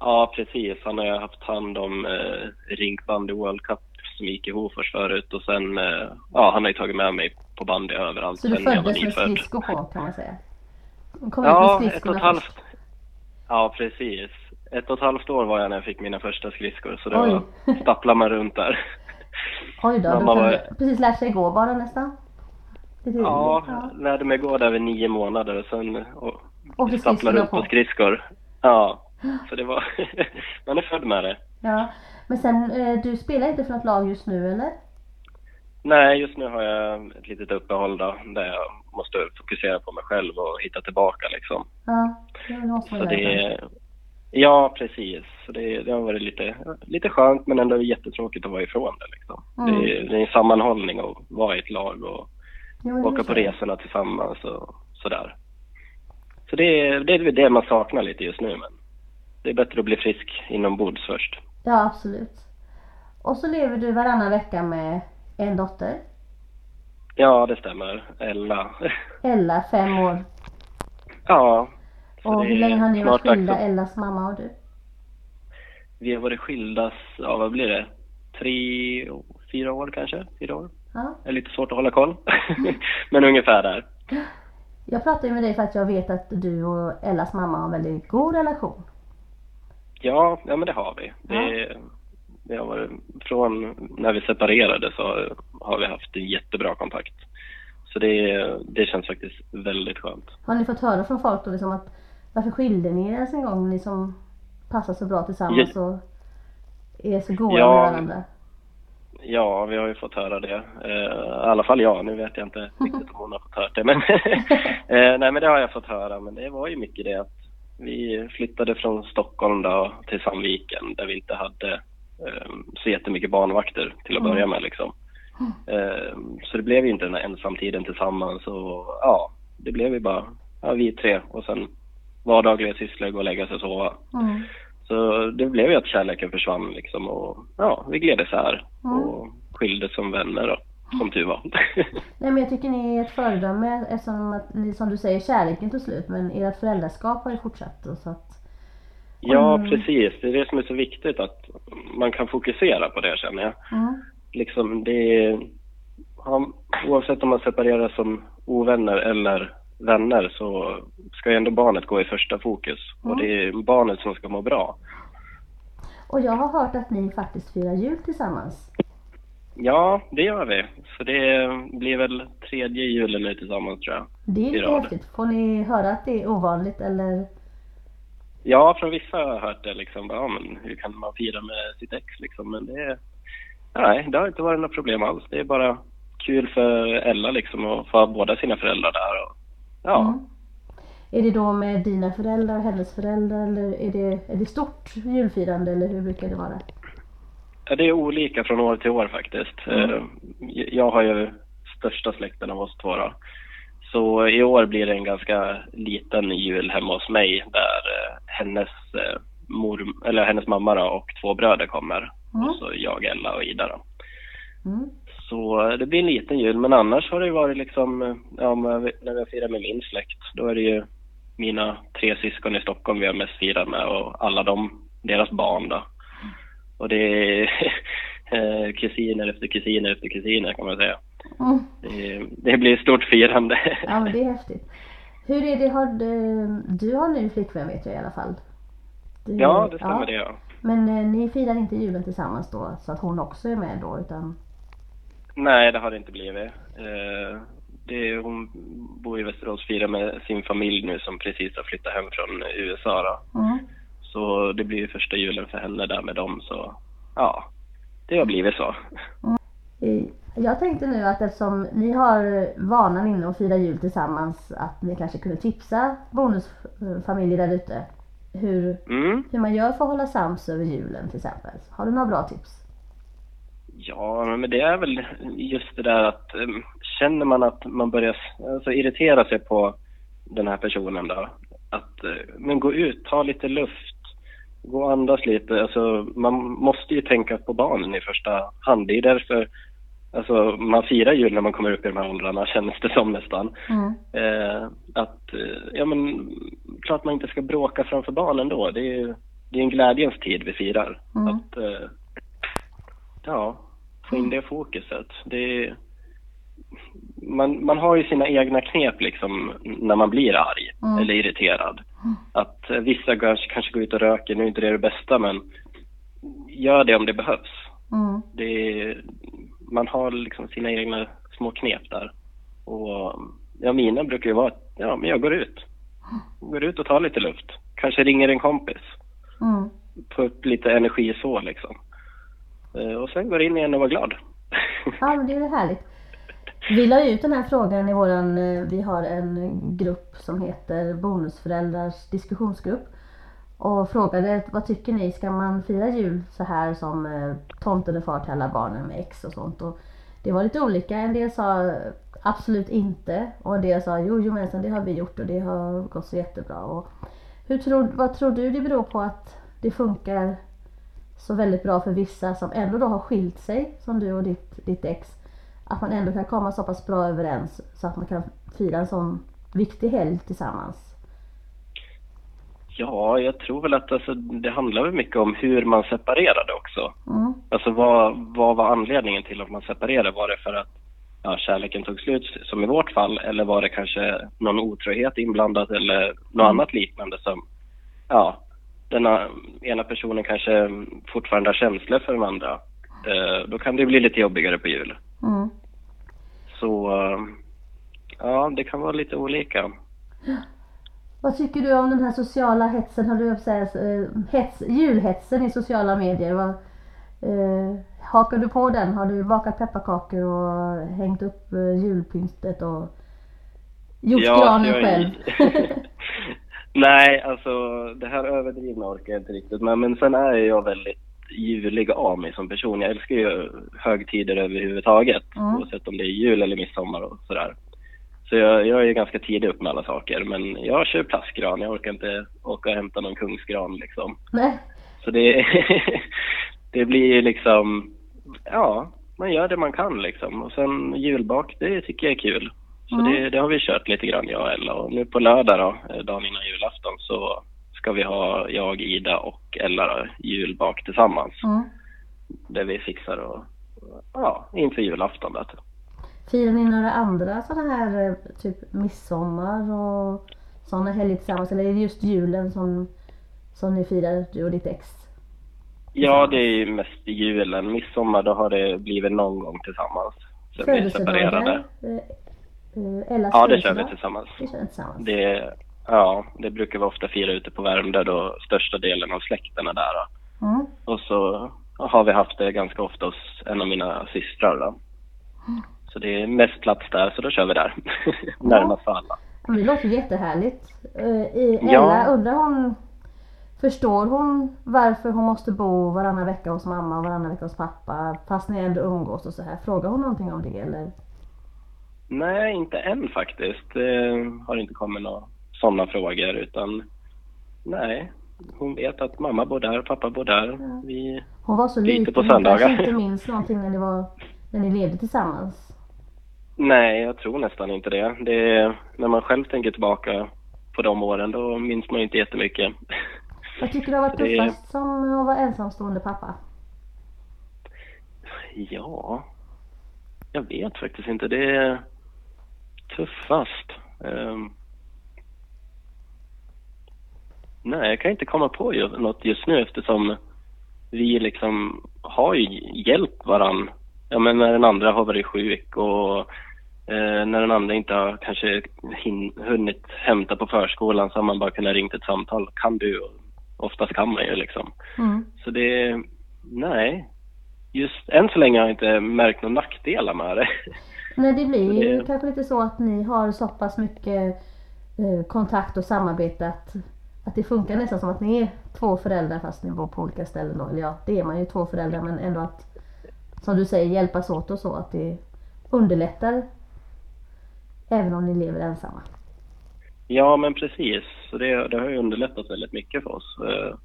Ja, precis. Han har ju haft hand om eh, rinkbandy World Cup som gick i Hofors förut och sen, eh, ja, han har ju tagit med mig på bandy överallt Så du föddes med skridskor på kan man säga? Kom Ja, ett och ett halvt. Ja, precis. Ett och ett halvt år var jag när jag fick mina första skridskor så var, stapplar man runt där. Oj då, Mamma du var- precis lärt sig gå bara nästan? Ja, ja. lärde mig gå där vid nio månader och sen och, Åkte stappla skridskorna runt på på. skridskor. Ja, så det var, man är född med det. Ja. Men sen, eh, du spelar inte för något lag just nu eller? Nej, just nu har jag ett litet uppehåll då, där jag måste fokusera på mig själv och hitta tillbaka liksom. Ja, det måste man Så det, ja, precis. Så det, det har varit lite, lite skönt men ändå jättetråkigt att vara ifrån det liksom. Mm. Det, är- det är en sammanhållning att vara i ett lag och Jo, åka är på resorna tillsammans och sådär. Så det, är- det är väl det man saknar lite just nu men det är bättre att bli frisk inombords först. Ja, absolut. Och så lever du varannan vecka med en dotter. Ja, det stämmer. Ella. Ella, fem år. ja. Och hur länge har ni varit skilda, att- Ellas mamma och du? vi har varit skilda, ja vad blir det? Tre, fyra år kanske? Fyra år? Ja. Det är lite svårt att hålla koll. Men ungefär där. Jag pratar ju med dig för att jag vet att du och Ellas mamma har en väldigt god relation. Ja, ja men det har vi. Det, det har varit, från när vi separerade så har vi haft en jättebra kontakt. Så det, det känns faktiskt väldigt skönt. Har ni fått höra från folk då liksom att varför skilde ni er ens en gång? Ni som passar så bra tillsammans och är så goda Ja. med varandra. Ja, vi har ju fått höra det. Eh, I alla fall jag. Nu vet jag inte riktigt om hon har fått höra det. Men, eh, nej, men det har jag fått höra. Men det var ju mycket det att vi flyttade från Stockholm då till Sandviken där vi inte hade så jättemycket barnvakter till att Mm. börja med liksom. Eh, så det blev ju inte den här ensamtiden tillsammans och ja, det blev ju bara ja, vi tre och sen vardagliga sysslor, gå och lägga sig och sova. Mm. Så det blev ju att kärleken försvann liksom och ja, vi gled isär Mm. och skildes som vänner då, som tur var. Nej men jag tycker ni är ett föredöme eftersom att, som du säger, kärleken tog slut men ert föräldraskap har ju fortsatt och så att ja, Mm. precis. Det är det som är så viktigt att man kan fokusera på det känner jag. mm. Liksom det är, oavsett om man separerar som ovänner eller vänner så ska ju ändå barnet gå i första fokus och Mm. det är barnet som ska må bra. Och jag har hört att ni faktiskt firar jul tillsammans. Ja, det gör vi. Så det blir väl tredje julen nu tillsammans tror jag. Det är lite rad. häftigt. Får ni höra att det är ovanligt eller? Ja, från vissa har jag hört det liksom. Ja, men hur kan man fira med sitt ex liksom? Men det, nej, det har inte varit något problem alls. Det är bara kul för Ella liksom att få ha båda sina föräldrar där. Och, ja, Mm. Är det då med dina föräldrar, hennes föräldrar eller är det, är det stort julfirande eller hur brukar det vara? Ja, det är olika från år till år faktiskt. Mm. Eh, Jag har ju största släkten av oss två då. Så i år blir det en ganska liten jul hemma hos mig där eh, hennes eh, mor, eller hennes mamma då, och två bröder kommer. Mm. Och så jag, Ella och Ida då. Mm. Så eh, det blir en liten jul, men annars har det varit liksom, ja, när vi firar med min släkt, då är det ju mina tre syskon i Stockholm vi har mest firat med och alla de, deras barn då. Och det är eh, kusiner efter kusiner efter kusiner kan man säga. Mm. Det, det blir ett stort firande. Ja men det är häftigt. Hur är det, har du, du har nu flickvän vet jag i alla fall? Du, Ja, det stämmer det ja. Men eh, ni firar inte julen tillsammans då så att hon också är med då utan? Nej, det har det inte blivit. Eh, det, hon bor i Västerås och firar med sin familj nu som precis har flyttat hem från USA då. Mm. Så det blir första julen för henne där med dem så ja, det har blivit så. Eh, Jag tänkte nu att eftersom ni har vanan inne att fira jul tillsammans att ni kanske kunde tipsa bonusfamiljer där ute hur, Mm. hur man gör för att hålla sams över julen till exempel. Har du några bra tips? Ja, men det är väl just det där att känner man att man börjar alltså, irritera sig på den här personen då, att eh, men gå ut, ta lite luft, gå och andas lite. Alltså, man måste ju tänka på barnen i första hand. Det är därför alltså, man firar jul när man kommer upp i de här åldrarna, känns det som nästan. Mm. Eh, att, eh, ja men, klart man inte ska bråka framför barnen då. Det är ju det är en glädjens tid vi firar. Mm. Att, eh, ja, få in det fokuset. Det är, man, man har ju sina egna knep liksom när man blir arg Mm. eller irriterad. Att eh, vissa kanske, kanske går ut och röker, nu är inte det det bästa men gör det om det behövs. Mm. Det man har liksom sina egna små knep där. Och ja, mina brukar ju vara att ja, men jag går ut. Går ut och tar lite luft. Kanske ringer en kompis. Mm. Få upp lite energi så liksom. Eh, Och sen går in igen och var glad. Ja men det är ju härligt. Vi la ut den här frågan i våran, eh, vi har en grupp som heter Bonusföräldrars diskussionsgrupp. Och frågade vad tycker ni, ska man fira jul så här som eh, tomten är far till alla barnen med ex och sånt? Och det var lite olika, en del sa absolut inte och en del sa jo, jo men det har vi gjort och det har gått så jättebra. Och hur tror, vad tror du det beror på att det funkar så väldigt bra för vissa som ändå då har skilt sig som du och ditt, ditt ex. Att man ändå kan komma så pass bra överens så att man kan fira en sån viktig helg tillsammans. Ja, jag tror väl att alltså, det handlar väl mycket om hur man separerade också. Mm. Alltså vad, vad var anledningen till att man separerade? Var det för att ja, kärleken tog slut som i vårt fall eller var det kanske någon otrohet inblandad eller något annat liknande som ja, den ena personen kanske fortfarande har känslor för den andra. Eh, då kan det bli lite jobbigare på jul. Mm. Så eh, ja, det kan vara lite olika. Vad tycker du om den här sociala hetsen, har du säga, eh, hets, julhetsen i sociala medier? Vad, eh, hakar du på den? Har du bakat pepparkakor och hängt upp eh, julpyntet och gjort Ja, granen jag själv? Nej, alltså det här överdrivna orkar jag inte riktigt med. Men sen är jag väldigt julig av mig som person. Jag älskar ju högtider överhuvudtaget. Mm. Oavsett om det är jul eller midsommar och sådär. Så jag, jag är ju ganska tidig upp med alla saker. Men jag kör plastgran. Jag orkar inte åka och hämta någon kungsgran liksom. Nej. Så det, det blir ju liksom, ja, man gör det man kan liksom. Och sen julbak, det tycker jag är kul. Så Mm. det, det har vi kört lite grann jag och Ella. Och nu på lördag då, eh, dagen innan julafton, så ska vi ha jag, Ida och Ella julbak tillsammans. Mm. Där vi fixar och, ja, inför julafton då. Firar ni några andra sådana här eh, typ midsommar och sådana helger tillsammans? Eller är det just julen som, som ni firar, du och ditt ex? Ja, det är ju mest julen. Midsommar, då har det blivit någon gång tillsammans. Sen vi separerade. Eh, eh, Ellas Ja, det kör vi tillsammans. Det kör ni tillsammans. Det, ja, det brukar vi ofta fira ute på Värmdö då största delen av släkten är där. Mm. Och så har vi haft det ganska ofta hos en av mina systrar då. Så det är mest plats där, så då kör vi där. Närmast för alla. Det låter jättehärligt. Eh, Ella, Ja. undrar hon, förstår hon varför hon måste bo varannan vecka hos mamma och varannan vecka hos pappa fast ni ändå umgås och så här? Frågar hon någonting om det eller? Nej, inte än faktiskt. Det har inte kommit några sådana frågor utan nej. Hon vet att mamma bor där, pappa bor där. Vi Hon var så liten, på hon kanske inte minns någonting när ni, var, när ni levde tillsammans. Nej, jag tror nästan inte det. det är, när man själv tänker tillbaka på de åren, då minns man inte jättemycket. Vad tycker du har varit Det- tuffast som att vara ensamstående pappa? Ja, jag vet faktiskt inte. Det är tuffast. Ehm. Nej, jag kan inte komma på något just nu eftersom vi liksom har ju hjälpt varann. Ja, men när den andra har varit sjuk och eh, när den andra inte har kanske hin- hunnit hämta på förskolan så har man bara kunnat ringt ett samtal. Kan du? Oftast kan man ju liksom. Mm. Så det, nej. Just än så länge har jag inte märkt några nackdelar med det. Nej, det blir det- kanske lite så att ni har så pass mycket eh, kontakt och samarbete att, att det funkar nästan som att ni är två föräldrar fast ni bor på olika ställen då. Eller ja, det är man ju två föräldrar men ändå att, som du säger, hjälpas åt och så. Att det underlättar även om ni lever ensamma. Ja, men precis. Så det, det har ju underlättat väldigt mycket för oss. Eh,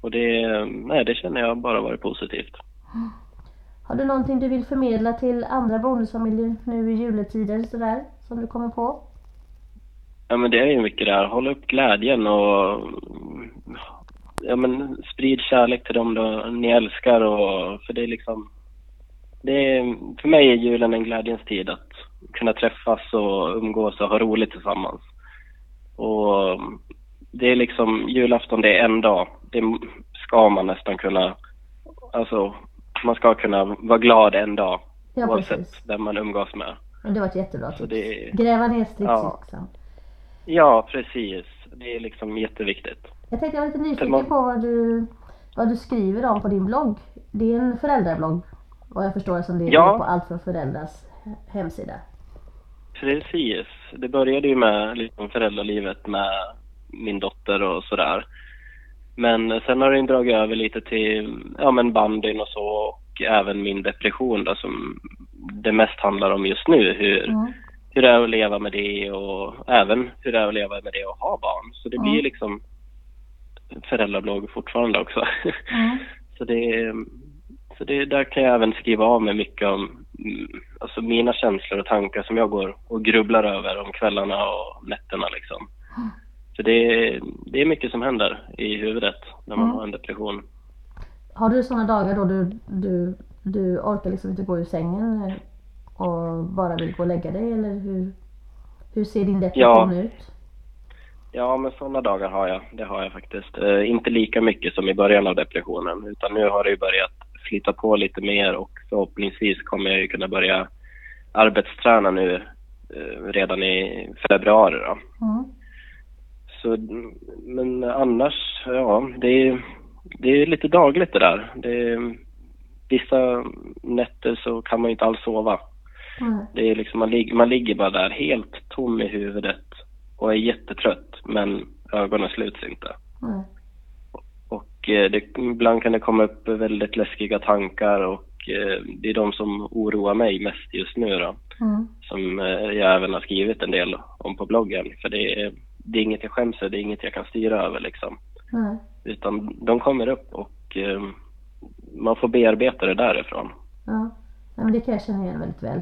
Och det, nej, det känner jag bara varit positivt. Har du någonting du vill förmedla till andra bonusfamiljer nu i juletider sådär, som du kommer på? Ja, men det är ju mycket där. Håll upp glädjen och ja, men sprid kärlek till dem då ni älskar och för det är liksom det är, för mig är julen en glädjens tid att kunna träffas och umgås och ha roligt tillsammans. Och det är liksom julafton, det är en dag. Det ska man nästan kunna, alltså man ska kunna vara glad en dag Ja, oavsett precis. vem man umgås med. Men det var ett jättebra tips. det, Gräva ner stridsyxan. ja, precis. Det är liksom jätteviktigt. Jag tänkte jag var lite nyfiken man- på vad du, vad du skriver om på din blogg. Det är en föräldrablogg. Vad jag förstår som det är Ja. på Allt för föräldrars hemsida. Precis. Det började ju med liksom föräldralivet med min dotter och sådär. Men sen har det dragit över lite till ja, men bandyn och så och även min depression då, som det mest handlar om just nu. Hur, Mm. Hur det är att leva med det och även hur det är att leva med det och ha barn. Så det blir Mm. liksom föräldrablogg fortfarande också. Mm. Så det, så det, där kan jag även skriva av mig mycket om mm, alltså mina känslor och tankar som jag går och grubblar över om kvällarna och nätterna liksom. För det det är mycket som händer i huvudet när man Mm. har en depression. Har du sådana dagar då du, du, du orkar liksom inte gå ur sängen och bara vill gå och lägga dig eller hur, hur ser din depression Ja. ut? Ja, men sådana dagar har jag. Det har jag faktiskt. Eh, inte lika mycket som i början av depressionen, utan nu har det ju börjat flytta på lite mer och förhoppningsvis kommer jag ju kunna börja arbetsträna nu eh, redan i februari då. Mm. Så, men annars, ja, det är, det är lite dagligt det där. Det är, vissa nätter så kan man ju inte alls sova. Mm. Det är liksom, man, lig, man ligger bara där helt tom i huvudet och är jättetrött men ögonen sluts inte. Mm. Och eh, det, ibland kan det komma upp väldigt läskiga tankar och eh, det är de som oroar mig mest just nu då. Mm. Som eh, jag även har skrivit en del om på bloggen. För det är, det är inget jag skäms för, det är inget jag kan styra över liksom. Nej. Utan de kommer upp och man får bearbeta det därifrån. Ja. Nej, men det kan jag känna igen väldigt väl.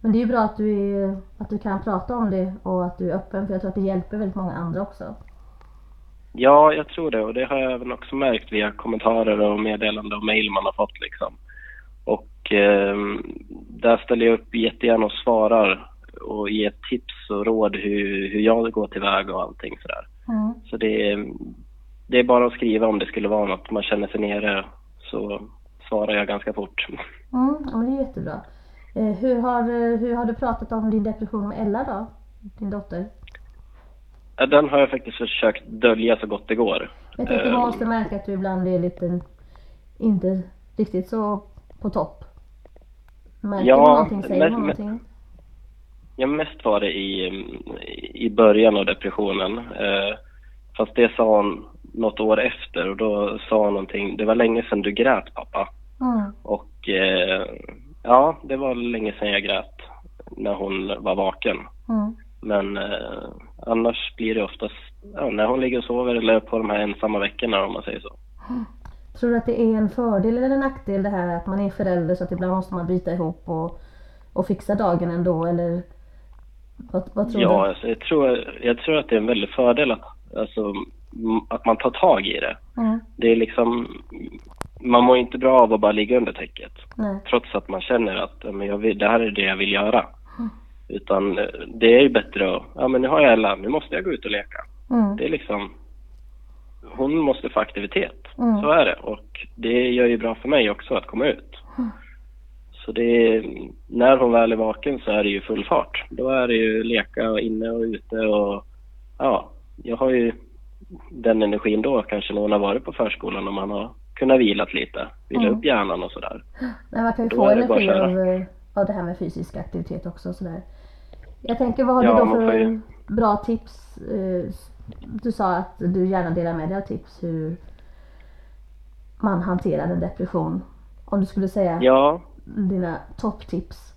Men det är ju bra att du, är, att du kan prata om det och att du är öppen för jag tror att det hjälper väldigt många andra också. Ja, jag tror det och det har jag även också märkt via kommentarer och meddelanden och mejl man har fått liksom. Och eh, där ställer jag upp jättegärna och svarar och ger tips och råd hur, hur jag går tillväga och allting sådär. Mm. Så det det är bara att skriva om det skulle vara något man känner sig nere så svarar jag ganska fort. Mm, ja, men det är jättebra. Eh, hur, har, eh, hur har du pratat om din depression med Ella då? Din dotter? Den har jag faktiskt försökt dölja så gott det går. Jag tänker hon Eh, måste märka att du ibland är lite, inte riktigt så på topp. Märker Ja, hon någonting? Säger hon men- någonting? Ja, mest var det i, i början av depressionen. Eh, fast det sa hon något år efter och då sa hon någonting. Det var länge sedan du grät pappa. Mm. Och eh, ja, det var länge sedan jag grät när hon var vaken. Mm. Men eh, annars blir det oftast ja, när hon ligger och sover eller på de här ensamma veckorna om man säger så. Tror du att det är en fördel eller en nackdel det här att man är förälder så att ibland måste man bita ihop och, och fixa dagen ändå eller vad, vad tror Ja, du? alltså, jag, tror, jag tror att det är en väldig fördel att, alltså, att man tar tag i det. Mm. Det är liksom, man mår inte bra av att bara ligga under täcket. Nej. Trots att man känner att men jag vill, det här är det jag vill göra. Mm. Utan eh, det är ju bättre att, ja men nu har jag Ella, nu måste jag gå ut och leka. Mm. Det är liksom, hon måste få aktivitet. Mm. Så är det. Och det gör ju bra för mig också att komma ut. Mm. Så det är, när hon väl är vaken så är det ju full fart. Då är det ju leka inne och ute och ja, jag har ju den energin då kanske när hon har varit på förskolan och man har kunnat vilat lite, vila Mm. upp hjärnan och sådär. Nej, man kan ju få energi av, av det här med fysisk aktivitet också och sådär. Jag tänker, vad har Ja, du då för ju- bra tips? Eh, Du sa att du gärna delar med dig av tips hur man hanterar en depression. Om du skulle säga Ja, dina topptips.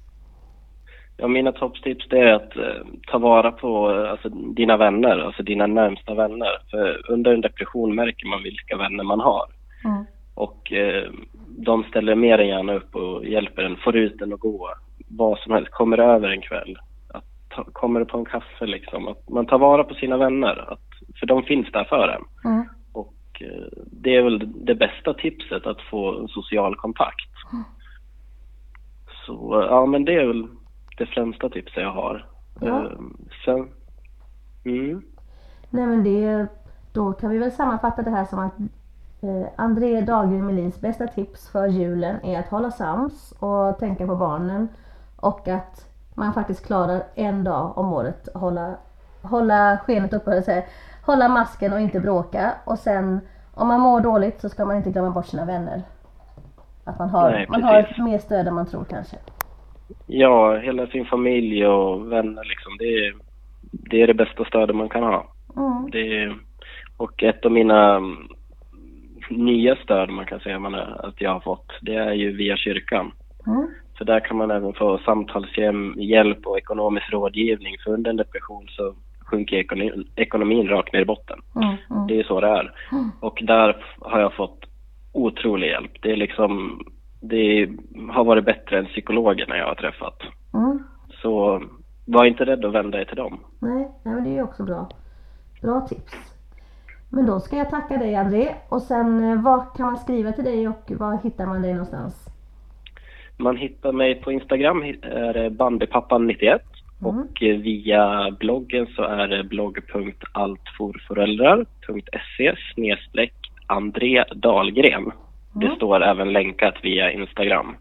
Ja, mina topptips det är att eh, ta vara på eh, alltså, dina vänner, alltså dina närmsta vänner. För under en depression märker man vilka vänner man har. Mm. Och eh, de ställer mer än gärna upp och hjälper en, får ut en att gå. Vad som helst, kommer över en kväll. Att ta, kommer på en kaffe liksom. Att man tar vara på sina vänner. Att, för de finns där för en. Mm. Och eh, det är väl det bästa tipset, att få en social kontakt. Så eh, ja, men det är väl det främsta tipset jag har. Ja. Eh, Sen, mm, Nej men det, då kan vi väl sammanfatta det här som att eh, André Dahlgren Melins bästa tips för julen är att hålla sams och tänka på barnen och att man faktiskt klarar en dag om året hålla, hålla skenet uppe, säga, hålla masken och inte bråka och sen om man mår dåligt så ska man inte glömma bort sina vänner. Att man har, Nej, man har mer stöd än man tror kanske. ja, hela sin familj och vänner liksom. Det är det, är det bästa stödet man kan ha. Mm. Det är, och ett av mina nya stöd man kan säga man, är- att jag har fått, det är ju via kyrkan. Mm. För där kan man även få samtalshjälp och ekonomisk rådgivning. För under en depression så sjunker ekonomin, ekonomin rakt ner i botten. Mm. Mm. Det är så det är. Mm. Och där har jag fått otrolig hjälp. Det är liksom, det har varit bättre än psykologerna jag har träffat. Mm. Så var inte rädd att vända dig till dem. Nej, nej men det är ju också bra. Bra tips. Men då ska jag tacka dig André och sen eh, vad kan man skriva till dig och var hittar man dig någonstans? Man hittar mig på Instagram, är det bandypappan91 och eh, via bloggen så är det blogg.altforföräldrar.se snedstreck André Dahlgren. Det står även länkat via Instagram.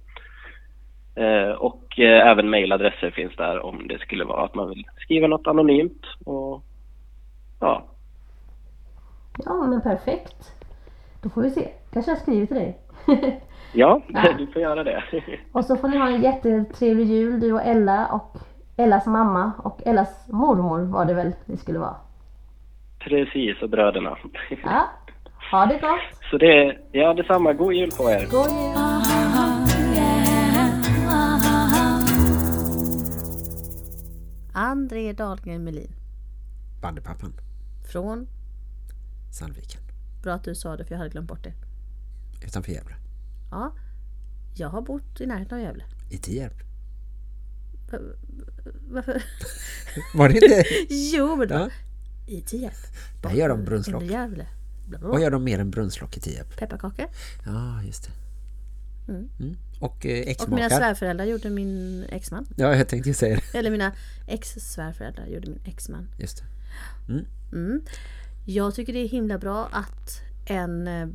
Eh, och även mejladresser finns där om det skulle vara att man vill skriva något anonymt. Och, ja, Ja men perfekt. Då får vi se. Kanske jag skriver till dig. ja, Ja. du får göra det. och så får ni ha en jättetrevlig jul du och Ella och Ellas mamma och Ellas mormor var det väl det skulle vara. Precis, och bröderna. Ja. Ha det gott. Så det, ja detsamma. God jul på er. God jul. André Dahlgren Melin Bandypappan, från, Sandviken, bra att du sa det för jag hade glömt bort det. utanför Gävle. Ja, jag har bott i närheten av Gävle. I Tierp. Va- Varför? Var det inte? jo, men Ja. i Tierp. Där gör de brunnslock. Gävle. Vad gör de mer än brunnslock i Tierp? Pepparkakor. Ja, just det. Mm. Mm. Och eh, Och mina exmakar. svärföräldrar gjorde min exman. Ja, jag tänkte ju säga det. Eller mina ex-svärföräldrar gjorde min exman. Just det. Mm. Jag tycker det är himla bra att en eh,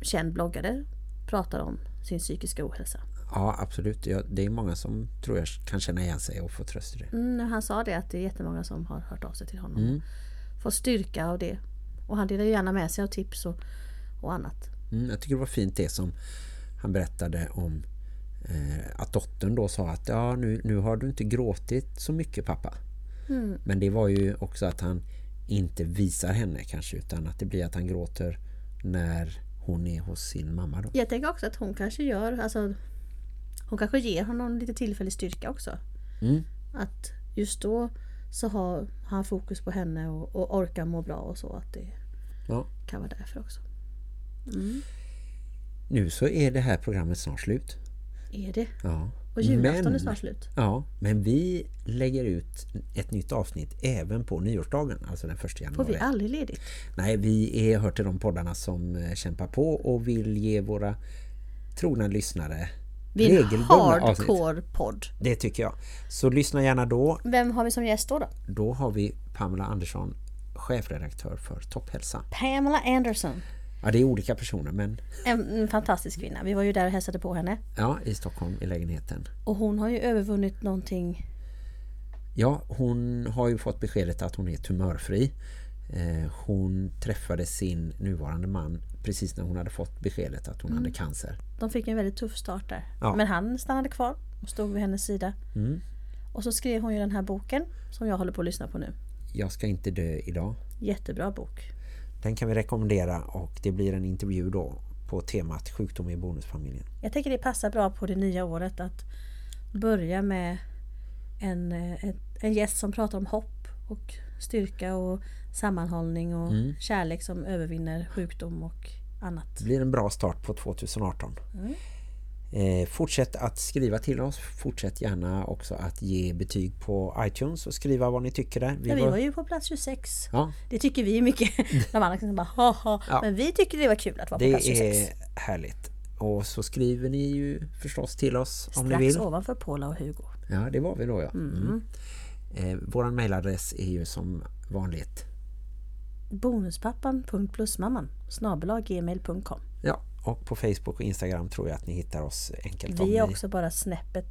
känd bloggare pratar om sin psykiska ohälsa. Ja, absolut. Ja, det är många som tror jag kan känna igen sig och få tröst i det. Mm, han sa det att det är jättemånga som har hört av sig till honom. Mm. och Fått styrka av det. Och han delar gärna med sig av tips och, och annat. Mm, jag tycker det var fint det som han berättade om eh, att dottern då sa att ja, nu, nu har du inte gråtit så mycket pappa. Mm. Men det var ju också att han inte visar henne kanske utan att det blir att han gråter när hon är hos sin mamma då. Jag tänker också att hon kanske gör, alltså hon kanske ger honom lite tillfällig styrka också. Mm. Att just då så har han fokus på henne och, och orkar må bra och så att det Ja. kan vara därför också. Mm. Nu så är det här programmet snart slut. Är det? Ja. Och julafton Men- är snart slut. Ja, men vi lägger ut ett nytt avsnitt även på nyårsdagen, alltså den första Får januari. vi aldrig ledigt? Nej, vi är, hör till de poddarna som eh, kämpar på och vill ge våra trogna lyssnare Vi är en regelbundna avsnitt. hardcore podd. Det tycker jag. Så lyssna gärna då. Vem har vi som gäst då? då? Då har vi Pamela Andersson, chefredaktör för Topphälsa. Pamela Anderson. Ja, det är olika personer, men En, fantastisk kvinna. Vi var ju där och hälsade på henne. ja, i Stockholm i lägenheten. Och hon har ju övervunnit någonting. Ja, hon har ju fått beskedet att hon är tumörfri. Eh, hon träffade sin nuvarande man precis när hon hade fått beskedet att hon Mm. hade cancer. De fick en väldigt tuff start där. Ja. Men han stannade kvar och stod vid hennes sida. Mm. Och så skrev hon ju den här boken som jag håller på att lyssna på nu. Jag ska inte dö idag. Jättebra bok. Den kan vi rekommendera och det blir en intervju då på temat sjukdom i bonusfamiljen. Jag tänker det passar bra på det nya året att börja med en, eh, ett, en gäst som pratar om hopp och styrka och sammanhållning och Mm. kärlek som övervinner sjukdom och annat. Det blir en bra start på 2018. Mm. Eh, fortsätt att skriva till oss. Fortsätt gärna också att ge betyg på iTunes och skriva vad ni tycker där. Vi, ja, vi var ju på plats 26. Ja. Det tycker vi mycket. De andra kan bara ha ha. Ja. Men vi tycker det var kul att vara på Det plats 26. är härligt. Och så skriver ni ju förstås till oss om ni Strax vill. ovanför Paula och Hugo. Ja, det var vi då ja. Mm. Mm. Eh, våran mailadress är ju som vanligt. Bonuspappan.plusmamman snabel-a gmail.com Ja, och på Facebook och Instagram tror jag att ni hittar oss enkelt. Vi är också bara snäppet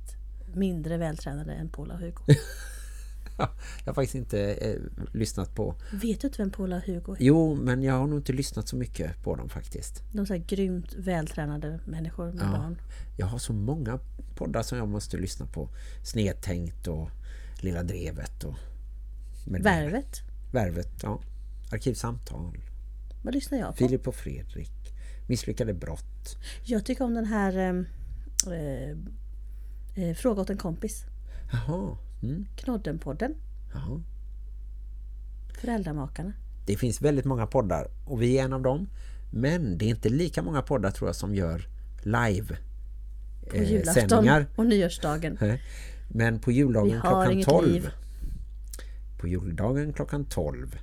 mindre vältränade än Paula Hugo. Jag har faktiskt inte eh, lyssnat på... Vet du inte vem Paula Hugo är? Jo, men jag har nog inte lyssnat så mycket på dem faktiskt. De är så här grymt vältränade människor med Ja. barn. Jag har så många poddar som jag måste lyssna på. Snedtänkt och Lilla Drevet och... Värvet? Värvet, ja. Arkivsamtal. Vad lyssnar jag på? Filip och Fredrik. Misslyckade brott. Jag tycker om den här ehm, eh, eh, Fråga åt en kompis. Jaha. Mm. Knoddenpodden. Jaha. Föräldramakarna. Det finns väldigt många poddar och vi är en av dem. Men det är inte lika många poddar tror jag som gör live På eh, julafton sändningar. och nyårsdagen. Men på juldagen klockan inget 12 liv. på juldagen klockan 12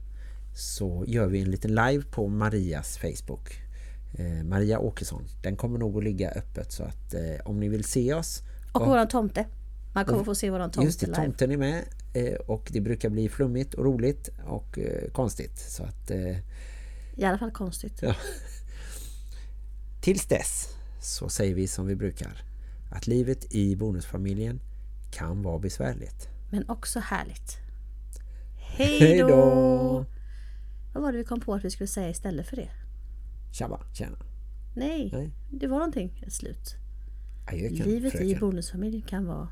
så gör vi en liten live på Marias Facebook. Eh, Maria Åkesson. Den kommer nog att ligga öppet så att eh, om ni vill se oss Och våran tomte. Man kommer Och- få se våran tomte Just det, live. tomten är med eh, och det brukar bli flummigt och roligt och konstigt. Så att I alla fall konstigt. Ja. tills dess så säger vi som vi brukar att livet i bonusfamiljen kan vara besvärligt. Men också härligt. Hej då! Vad var det vi kom på att vi skulle säga istället för det? Tjabba, tjena. Nej, Nej. det var någonting. Ett slut. Adjöken, Livet i fröken. bonusfamiljen kan vara...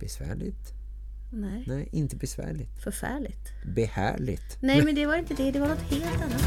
Besvärligt? Nej, Nej, inte besvärligt. förfärligt. Behärligt. Nej, men det var inte det. Det var något helt annat.